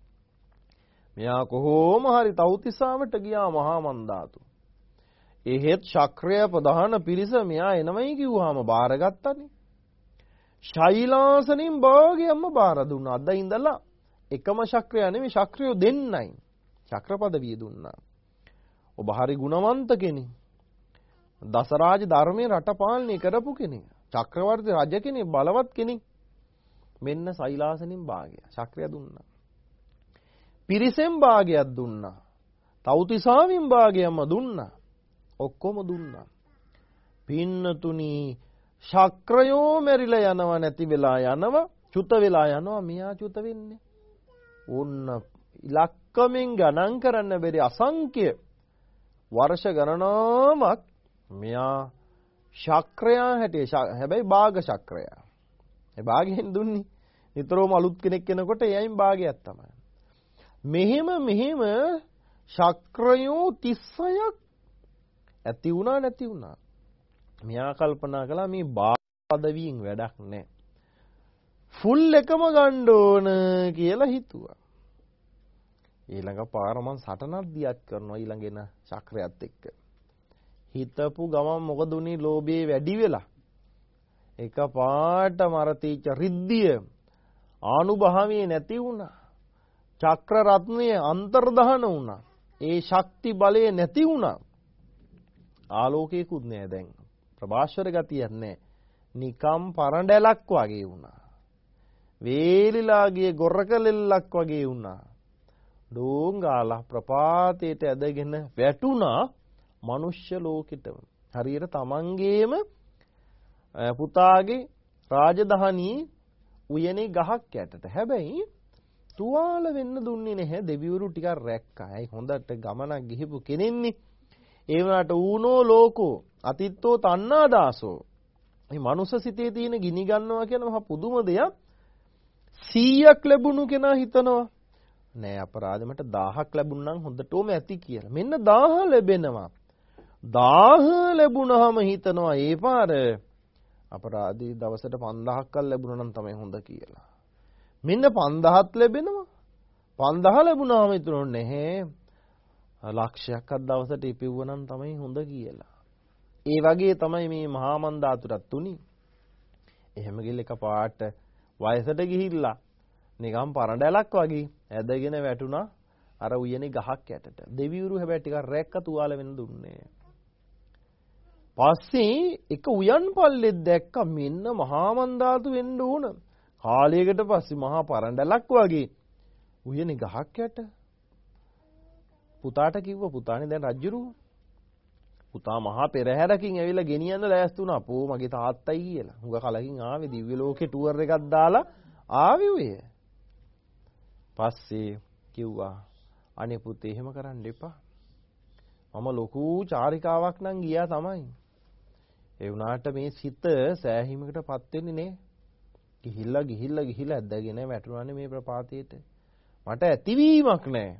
[SPEAKER 2] මෙයා කොහොම හරි තවුතිසාවට ගියා මහා මන්දාතු. එහෙත් ශක්‍රය ප්‍රධාන පිරිස මෙයා එනමයි කිව්වහම බාරගත්තනේ. ශෛලාසනින් භාගයක්ම බාර දුන්නා. අද ඉඳලා එකම ශක්‍රය නෙමෙයි ශක්‍රයෝ දෙන්නයි. ශක්‍ර පදවිය දුන්නා. ඔබ හරි ගුණවන්ත කෙනෙක්. දසරාජ ධර්මයේ රට පාලනය කරපු කෙනෙක්. චක්‍රවර්ති රජ කෙනෙක් බලවත් කෙනෙක්. මෙන්න සෛලාසනින් භාගය. ශක්‍රය දුන්නා. පිරිසෙන් භාගයක් දුන්නා. තවුතිසාවෙන් භාගයක්ම දුන්නා. ඔක්කොම දුන්නා. පින්නතුනි ශක්‍රයෝ මෙරිලා යනව නැති වෙලා යනව චුත වෙලා යනවා මෙයා චුත වෙන්නේ. ඕන්න ඉලක්කමින් ගණන් කරන්න බැරි අසංඛ්‍ය වර්ෂ ගණනාවක් මෙයා ශක්‍රයා හැටිය හැබැයි භාග ශක්‍රයා. ඒ භාගයෙන් දුන්නේ. නිතරම අලුත් කෙනෙක් කෙනකොට එයයින් භාගයක් තමයි. මෙහෙම මෙහෙම ශක්‍රයෝ 36ක් ඇති වුණා නැති වුණා. මෙයා කල්පනා කළා මේ බාදවියෙන් වැඩක් නැහැ. ෆුල් එකම ගන්න ඕන කියලා හිතුවා. ඊළඟ පාර මං සටනක් දියත් කරනවා ඊළඟ එන චක්‍රයත් එක්ක. හිතපු ගමන් මොකද උනේ ලෝභයේ වැඩි වෙලා. එක පාට මරතීච්ච රිද්දිය ආනුභාවයේ නැති වුණා. චක්‍ර රත්නය අන්තර්ධාන වුණා. ඒ ශක්ති බලය නැති වුණා. ආලෝකයකුත් නෑ දැන්. ප්‍රභාස්වර ගතියක් නෑ. නිකම් පරඬැලක් වගේ වුණා. වේලිලාගේ ගොරකලෙල්ලක් වගේ වුණා. ඩෝංගාලා ප්‍රපාතයට ඇදගෙන වැටුණා මනුෂ්‍ය ලෝකෙටම. හරියට තමන්ගේම පුතාගේ රාජධානී උයනේ ගහක් යටට. හැබැයි තුවාල වෙන්න දුන්නේ නැහැ දෙවිවරු ටිකක් රැක්කා. ඇයි හොඳට ගමනක් ගිහිපු කෙනෙන්නේ. ඒ වුණාට ඌනෝ ලෝකෝ අතිත්තෝ තණ්හාදාසෝ. මේ මනුස්ස සිතේ තියෙන ගිනි ගන්නවා කියන මහා පුදුම දෙයක්. 100ක් ලැබුණු කෙනා හිතනවා නෑ අපරාධෙමට 1000ක් ලැබුණනම් හොඳටම ඇති කියලා. මෙන්න 1000 ලැබෙනවා. 1000 ලැබුණාම හිතනවා ඒ පාර අපරාධී දවසට 5000ක් ලැබුණා නම් තමයි හොඳ කියලා. මෙන්න 5000ක් ලැබෙනවා. 5000 ලැබුණාම හිතනෝ නැහැ. ලක්ෂයක්වත් දවසට ඉපෙව්වනම් තමයි හොඳ කියලා. ඒ වගේ තමයි මේ මහා මන්දාතුරත් උනි. එහෙම ගිල්ල එකපාරට වයසට ගිහිල්ලා නිකම් පරඬැලක් වගේ ඇදගෙන වැටුණා අර උයනේ ගහක් යටට. දෙවිවරු හැබැයි ටිකක් රැක්ක තුවාල වෙන්න දුන්නේ. පස්සේ එක උයන් පල්ලෙත් දැක්ක මෙන්න මහා මන්දාතු වෙන්න ඕන. කාලයකට පස්සේ මහා පරඬැලක් වගේ උයනේ ගහක් යට. පුතාට කිව්ව පුතානේ දැන් රජ්ජුරුව. පුතා මහා පෙරහැරකින් ඇවිල්ලා ගෙනියන්න ලෑස්ති වුණා. අපෝ මගේ තාත්තයි කියලා. හුඟ කලකින් ආවේ දිව්‍ය ලෝකේ ටුවර් එකක් දාලා ආවේ ඔය. පස්සේ කිව්වා අනේ පුතේ එහෙම කරන්න එපා. මම ලොකු චාරිකාවක් නම් ගියා තමයි. ඒ වුණාට මේ සිත සෑහීමකටපත් වෙන්නේ නේ. ගිහිල්ලා ගිහිල්ලා ගිහිල්ලා ඇද්දගෙන වැටුණානේ මේ ප්‍රපාතයට. මට ඇතිවීමක් නැහැ.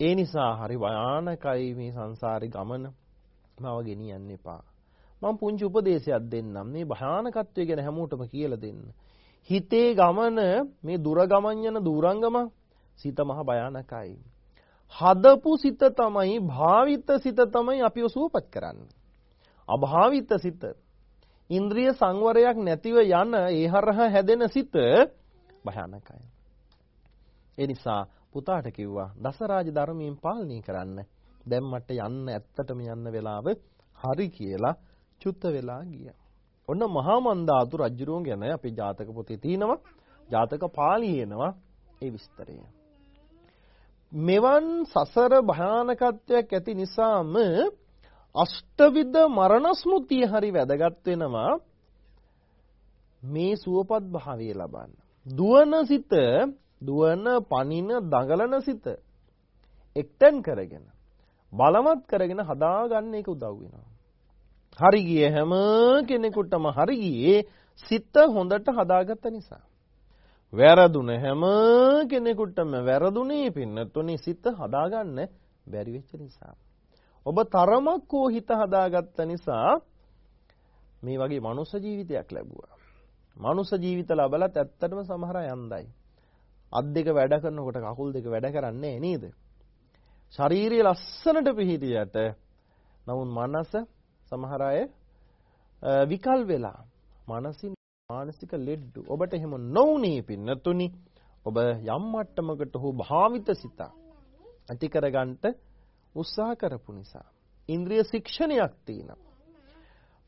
[SPEAKER 2] ඒ නිසා හරි භයානකයි මේ සංසාරේ ගමන. මව ගෙනියන්න එපා. මම පුංචි උපදේශයක් දෙන්නම්. මේ භයානකත්වය ගැන හැමෝටම කියලා දෙන්න. හිතේ ගමන මේ දුර ගමන් යන දුරංගම සිත මහ භයානකයි. හදපු සිත තමයි භාවිත සිත තමයි අපිව සුවපත් කරන්නේ. අභාවිත සිත ඉන්ද්‍රිය සංවරයක් නැතිව යන ඒ හරහා හැදෙන සිත භයානකයි. ඒ නිසා පුතාට කිව්වා දසරාජ ධර්මයෙන් පාලනය කරන්න. දැන් මට යන්න ඇත්තටම යන්න වෙලාව හරි කියලා චුත්ත වෙලා ගියා. ඔන්න මහා මන්දාතු රජුරුවන් ගැන අපේ ජාතක පොතේ තියෙනවා. ජාතක පාළියේනවා ඒ විස්තරය. මෙවන් සසර භයානකත්වයක් ඇති නිසාම අෂ්ටවිධ මරණ ස්මෘතිය හරි වැදගත් වෙනවා මේ සුවපත් භාවය ලබන්න. දුවන සිත, දුවන, පනින, දඟලන සිත එක්තෙන් කරගෙන බලවත් කරගෙන හදාගන්න එක උදව් වෙනවා. හරි ගියේ හැම කෙනෙකුටම හරි ගියේ සිත හොඳට හදාගත්ත නිසා. වැරදුන හැම කෙනෙකුටම වැරදුනේ පින්නතුනි සිත හදාගන්න බැරි වෙච්ච නිසා. ඔබ තරමක් හෝ හිත හදාගත්ත නිසා මේ වගේ මනුෂ්‍ය ජීවිතයක් ලැබුවා. මනුෂ්‍ය ජීවිත ලැබලත් ඇත්තටම සමහර අය අන්දයි. අත් දෙක වැඩ කරනකොට කකුල් දෙක වැඩ කරන්නේ නේද? ශාරීරිය ලස්සනට පිහිටියට නමුත් මනස සමහර අය විකල් වෙලා මනසින් මානසික ලෙඩ ඔබට එහෙම නොවුනේ පින්නතුනි ඔබ යම් මට්ටමකට හෝ භාවිත සිත ඇති කරගන්නට උත්සාහ කරපු නිසා. ඉන්ද්‍රිය ශික්ෂණයක් තියෙනවා.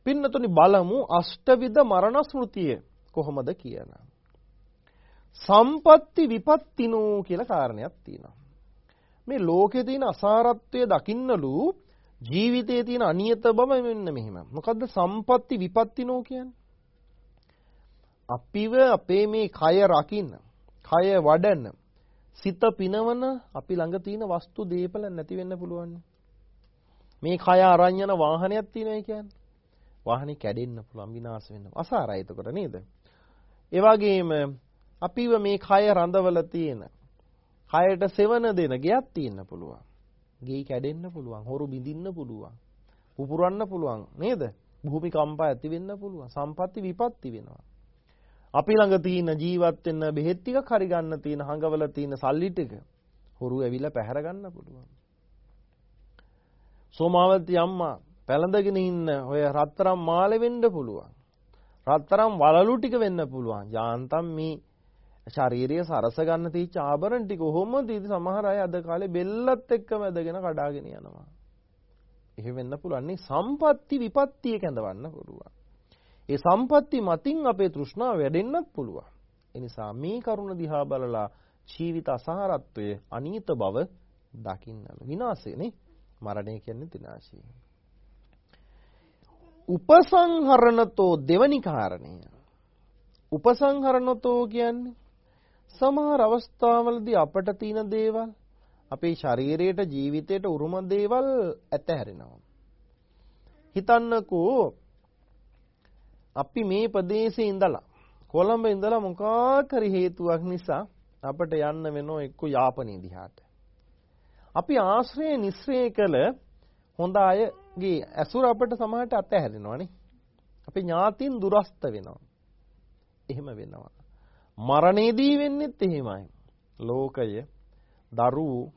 [SPEAKER 2] පින්නතුනි බලමු අෂ්ටවිධ මරණ ස්මෘතිය කොහොමද කියලා. සම්පatti විපත්තිනෝ කියලා කාරණයක් තියෙනවා. මේ ලෝකේ තියෙන අසාරත්වය දකින්නලු ජීවිතයේ තියෙන අනියත බව මෙන්න මෙහිම. මොකද්ද සම්පatti විපත්තිනෝ කියන්නේ? අපිව අපේ මේ කය රකින්න, කය වඩන, සිත පිනවන අපි ළඟ තියෙන වස්තු දීපල නැති වෙන්න පුළුවන්. මේ කය අරන් යන වාහනයක් තියෙනයි කියන්නේ. වාහනේ කැඩෙන්න පුළුවන් විනාශ වෙන්න. අසාරයි එතකොට නේද? ඒ වගේම අපිව මේ කය රඳවල තියෙන කයට සෙවන දෙන ගයක් තියෙන්න පුළුවන්. ගේ කැඩෙන්න පුළුවන්, හොරු බිඳින්න පුළුවන්, පුපුරන්න පුළුවන් නේද? භූමිකම්ප ඇති වෙන්න පුළුවන්. සම්පatti විපත්ති වෙනවා. අපි ළඟ තියෙන ජීවත් වෙන්න බෙහෙත් ටිකක් හරි ගන්න තියෙන හංගවල තියෙන සල්ලි ටික හොරු ඇවිල්ලා පැහැර ගන්න පුළුවන්. සෝමාවති අම්මා පැලඳගෙන ඉන්න ඔය රත්තරම් මාලේ වෙන්න පුළුවන්. රත්තරම් වලලු ටික වෙන්න පුළුවන්. යාන්තම් මේ ශාරීරිය සරස ගන්න තීච්ච ආභරණ ටික කොහොම තීති සමහර අය අද කාලේ බෙල්ලත් එක්කම ඇදගෙන කඩාගෙන යනවා. එහෙම වෙන්න පුළුවන්. නේ සම්පatti විපත්තිය කැඳවන්න පුළුවන්. ඒ සම්පatti මතින් අපේ තෘෂ්ණාව වැඩෙන්නත් පුළුවන්. ඒ නිසා මේ කරුණ දිහා බලලා ජීවිත අසහරත්වයේ අනීත බව දකින්නලු. විනාශයනේ. මරණය කියන්නේ විනාශය. උපසංහරණතෝ දෙවනි කාරණය. උපසංහරණතෝ කියන්නේ සමහර අවස්ථාවලදී අපට තියෙන දේවල් අපේ ශරීරයට ජීවිතයට උරුම දේවල් ඇතහැරෙනවා. හිතන්නකෝ අපි මේ ප්‍රදේශයේ ඉඳලා කොළඹ ඉඳලා මොකක් හරි හේතුවක් නිසා අපට යන්න වෙනෝ එක්ක යාපනයේ දිහාට. අපි ආශ්‍රය නිස්සය කළ හොඳ අයගේ ඇසුර අපට සමහරට අතහැරෙනවානේ. අපි ඥාතින් දුරස්ත වෙනවා. එහෙම වෙනවා. මරණයේදී වෙන්නේත් එහෙමයි. ලෝකය, දරුවෝ,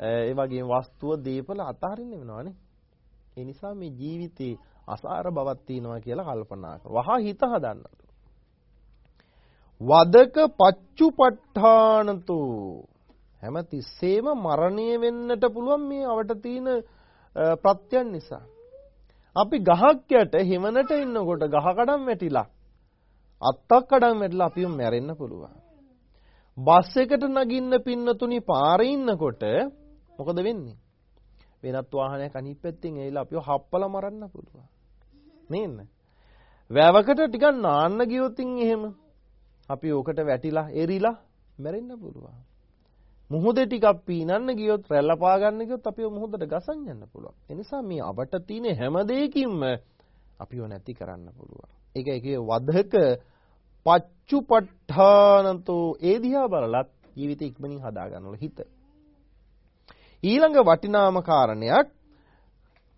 [SPEAKER 2] ඒ වගේම වස්තුව, දීපල අතහරින්න වෙනවානේ. ඒ නිසා මේ ජීවිතේ අසාර බවක් තියෙනවා කියලා කල්පනා කර. වහා හිත හදන්න. වදක පච්චුපට්ඨානතු හැම තිස්සෙම මරණය වෙන්නට පුළුවන් මේ අවට තියෙන ප්‍රත්‍යයන් නිසා. අපි ගහක් යට හිමනට ඉන්නකොට ගහ කඩම් වැටිලා අත්තක් කඩම් වැටිලා අපිව මැරෙන්න පුළුවන්. බස් එකට නගින්න පින්නතුනි පාරේ ඉන්නකොට මොකද වෙන්නේ? වෙනත් වාහනයක් අනිත් පැත්තෙන් ඇවිල්ලා අපිව හප්පලා මරන්න පුළුවන්. නේද? වැවකට ටිකක් නාන්න ගියොත් එහෙම අපි ඕකට වැටිලා එරිලා මැරෙන්න පුළුවන්. මුහුදේ ටිකක් පීනන්න ගියොත් රැල්ල පා ගන්න ගියොත් අපිව මුහුදට ගසන් යන්න පුළුවන්. ඒ නිසා මේ අපට තියෙන හැම දෙයකින්ම අපිව නැති කරන්න පුළුවන්. ඒක ඒකේ වදක පච්චුපට්ඨානතෝ ඒ දිහා බලලත් ජීවිතය ඉක්මනින් හදා ගන්නවල හිත. ඊළඟ වටිනාම කාරණයක්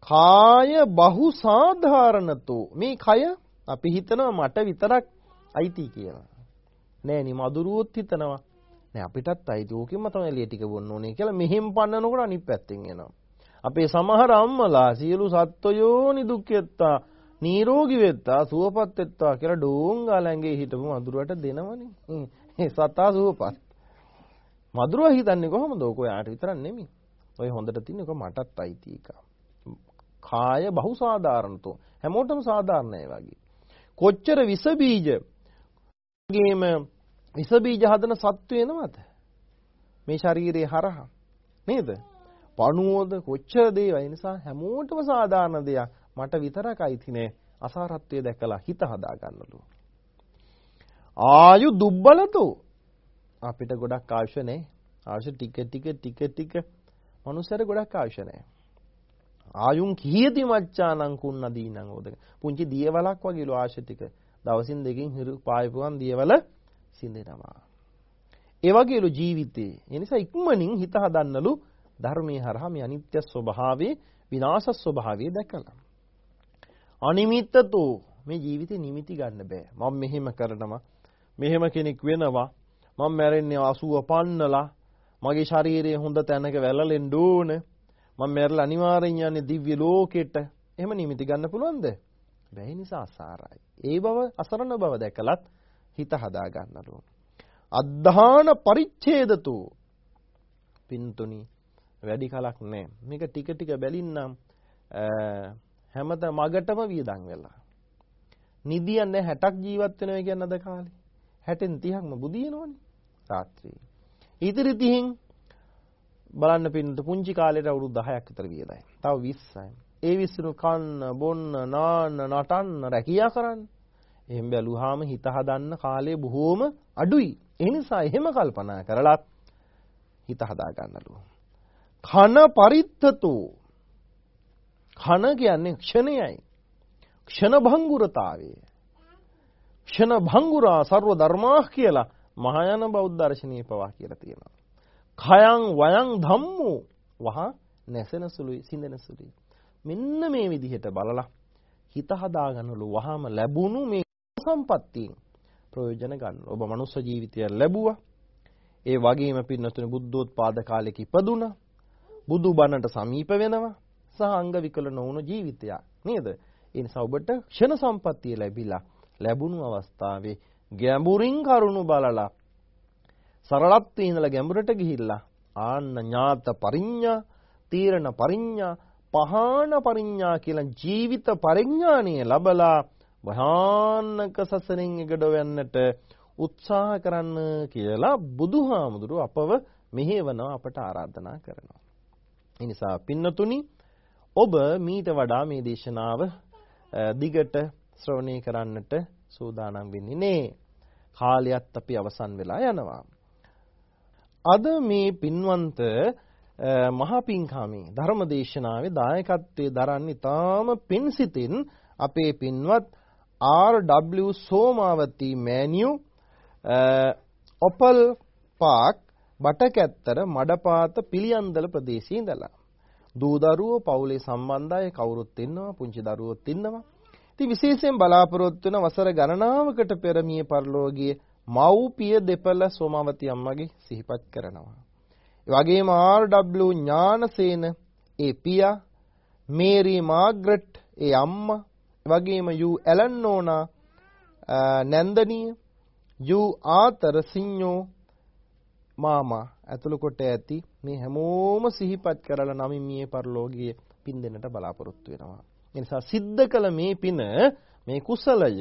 [SPEAKER 2] කාය බහු සාධාරණතෝ මේ කය අපි හිතනවා මට විතරක් අයිති කියලා. නෑ නේ මදුරුවොත් හිතනවා. නෑ අපිටත් අයිති. ඕකෙම තමයි එළිය ටික බොන්න ඕනේ කියලා මෙහෙම පන්නනකොට අනිත් පැත්තෙන් එනවා. අපේ සමහර අම්මලා සියලු සත්වයෝ නිදුක්කෙත්තා නිරෝගී වෙත්තා සුවපත් වෙත්තා කියලා ඩෝංගා ළඟේ හිටපු මදුරුවට දෙනවනේ. ඒ සතා සුවපත්. මදුරුවා හිතන්නේ කොහොමද? ඔක යාට විතරක් නෙමෙයි. ඔය හොඳට තින්නේ ඔක මටත් අයිති එක. කාය බහුසාධාරණතෝ හැමෝටම සාධාරණයි වගේ. කොච්චර විස බීජ ගේම විස බීජ හදන සත්තු වෙනවද? මේ ශරීරයේ හරහා නේද? පණුවෝද කොච්චර දේවල් ඒ නිසා හැමෝටම සාධාරණ දෙයක් මට විතරක් අයිති නෑ අසාරත්වයේ දැකලා හිත හදා ගන්නලු. ආයු දුබ්බලතෝ අපිට ගොඩක් අවශ්‍ය නෑ. අවශ්‍ය ටික ටික ටික ටික මනුස්සයර ගොඩක් අවශ්‍ය නෑ. ආයුන් කීයති මච්චානං කුන්න දීනං ඕදක. පුංචි දියවලක් වගේලු ආශය ටික. දවසින් දෙකකින් හිරු පායපුවන් දියවල සිඳෙනවා. ඒ වගේලු ජීවිතේ. ඒ නිසා ඉක්මනින් හිත හදන්නලු ධර්මයේ හරහා මේ අනිත්‍ය ස්වභාවයේ විනාශ ස්වභාවය දැකලා. අනිමිත්තතෝ මේ ජීවිතේ නිමිති ගන්න බෑ. මම මෙහෙම කරනවා. මෙහෙම කෙනෙක් වෙනවා. මම මැරෙන්නේ 80 පන්නලා. මගේ ශරීරයේ හොඳ තැනක වැළලෙන්න ඕන. මම මැරලා අනිවාර්යෙන් යන්නේ දිව්‍ය ලෝකෙට. එහෙම නිමිති ගන්න පුළුවන්ද? බැහැ නිසා අසාරයි. ඒ බව අසරණ බව දැකලත් හිත හදා ගන්නලු. අද්ධාන පරිච්ඡේදතු පින්තුනි වැඩි කලක් නැහැ. මේක ටික ටික බැලින්නම් හැමත මගටම වියදම් වෙලා. නිදියන්නේ 60ක් ජීවත් වෙනවා කියන අද කාලේ. 60න් 30ක්ම බුදිනවනේ රාත්‍රියේ. ඉතිරි 30න් බලන්න පින්නත පුංචි කාලේට අවුරුදු 10ක් විතර වියදයි. තව 20යි. ඒ විසිනු කන්න, බොන්න, නාන්න, නටන්න, රැකියා කරන්න. එහෙම බැලුවාම හිත හදන්න කාලය බොහෝම අඩුයි. ඒ නිසා එහෙම කල්පනා කරලා හිත හදා ගන්නලු. කන පරිත්තතෝ කන කියන්නේ ක්ෂණයයි. ක්ෂණ භංගුරතාවය. ක්ෂණ භංගුරා ਸਰව ධර්මා කියලා මහායාන බෞද්ධ දර්ශනීය පවා කියලා තියෙනවා. Khයං වයං ධම්මෝ වහ නැසෙන සුළුයි සිඳෙන සුළුයි. මෙන්න මේ විදිහට බලලා හිත හදාගන්නලු වහම ලැබුණු මේ සම්පත්තියෙන් ප්‍රයෝජන ගන්න. ඔබ මනුස්ස ජීවිතය ලැබුවා. ඒ වගේම පින්නතුනේ බුද්ධෝත්පාද කාලෙක ඉපදුනා. බුදු බණට සමීප වෙනවා. සහ අංග විකල නොවුණු ජීවිතයක් නේද? ඒ නිසා ඔබට ක්ෂණ සම්පත්තිය ලැබිලා ලැබුණු අවස්ථාවේ ගැඹුරින් කරුණු බලලා සරලත්වයේ ඉඳලා ගැඹුරට ගිහිල්ලා ආන්න ඥාත පරිඤ්ඤා තීරණ පරිඤ්ඤා පහාන පරිඤ්ඤා කියලා ජීවිත පරිඥාණය ලබලා භයානක සසරෙන් එගඩ වෙන්නට උත්සාහ කරන්න කියලා බුදුහාමුදුරුව අපව මෙහෙවන අපට ආරාධනා කරනවා. ඒ නිසා පින්නතුනි ඔබ මීට වඩා මේ දේශනාව දිගට ශ්‍රවණය කරන්නට සූදානම් වෙන්නේ නේ. කාලයත් අපි අවසන් වෙලා යනවා. අද මේ පින්වන්ත මහා පින්කාමී ධර්ම දේශනාවේ දායකත්වයේ දරන්නේ තාම පින්සිතින් අපේ පින්වත් ආර්.ඩබ්ලිව් සෝමාවති මෑනියු ඔපල් පාක් බටකැත්තර මඩපාත පිළියන්දල ප්‍රදේශයේ ඉඳලා. දූ දරුවෝ පවුලේ සම්බන්ධය කවුරුත් ඉන්නවා පුංචි දරුවෝත් ඉන්නවා. ඉතින් විශේෂයෙන් බලාපොරොත්තු වෙන වසර ගණනාවකට පෙර මිය පරලෝකයේ මව්පිය දෙපළ සෝමාවති අම්මගේ සිහිපත් කරනවා ඒ වගේම ආර්.ඩබ්ලිව් ඥානසේන ඒ පියා මේරි මාග්‍රට් ඒ අම්මා වගේම යු ඇලන්නෝනා නැන්දනිය යු ආතර සිඤ්ඤෝ මාමා ඇතුළු කොට ඇති මේ හැමෝම සිහිපත් කරලා නමින් මියේ පරලෝකීය පින් දෙන්නට බලාපොරොත්තු වෙනවා. ඒ නිසා සිද්ධ කළ මේ පින මේ කුසලය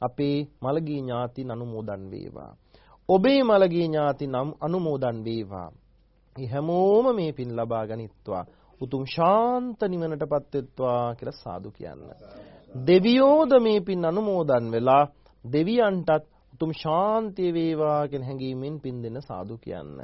[SPEAKER 2] අපේ මළගී ඥාතින් අනුමෝදන් වේවා. ඔබේ මළගී ඥාතින් අනුමෝදන් වේවා. මේ හැමෝම මේ පින් ලබා ගනිත්වා. උතුම් ශාන්ත නිවනටපත් වෙත්වා කියලා සාදු කියන්න. දෙවියෝද මේ පින් අනුමෝදන් වෙලා දෙවියන්ටත් උතුම් ශාන්තිය වේවා කියන හැඟීමෙන් පින් දෙන සාදු කියන්න.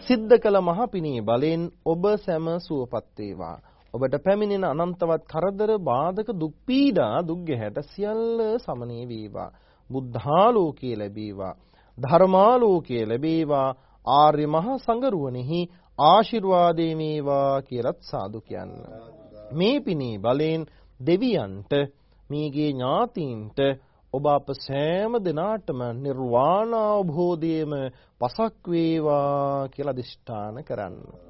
[SPEAKER 2] සිද්ධ කළ මහ පිනේ බලෙන් ඔබ සැම සුවපත් වේවා. ඔබට පැමිණෙන අනන්තවත් කරදර බාධක දුක් පීඩා දුක් ගැහැට සියල්ල සමනය වේවා. බුද්ධාලෝකයේ ලැබේවා. ධර්මාලෝකයේ ලැබේවා. ආර්ය මහා සංගරුවනෙහි ආශිර්වාදේ වේවා කියලත් සාදු කියන්න. මේ පිනේ බලෙන් දෙවියන්ට මේගේ ඥාතීන්ට ඔබ අප සෑම දිනාටම නිර්වාණ අවබෝධයේම පසක් වේවා කියලා දිෂ්ඨාන කරන්න.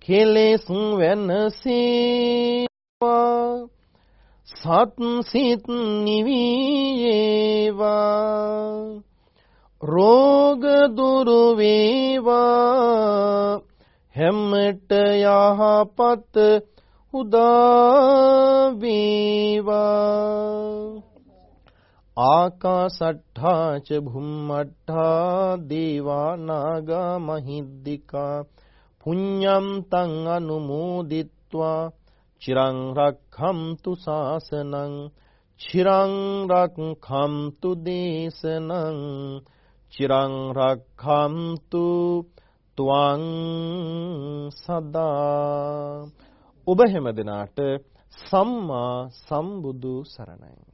[SPEAKER 2] කෙලෙස් වෙනසේවා. සත් සිත් නිවීවා රෝග දුරු වේවා. හැමට යහපත් උදා වේවා. ආකාසට්ඨා ච භුම්මට්ඨා දේවා නාග මහිද්దికා පුඤ්ඤම් තං අනුමෝදිත්වා චිරං රක්ඛන්තු සාසනං චිරං රක්ඛන්තු දේශනං චිරං රක්ඛන්තු ත්වං සදා ඔබ හැම දිනාට සම්මා සම්බුදු සරණයි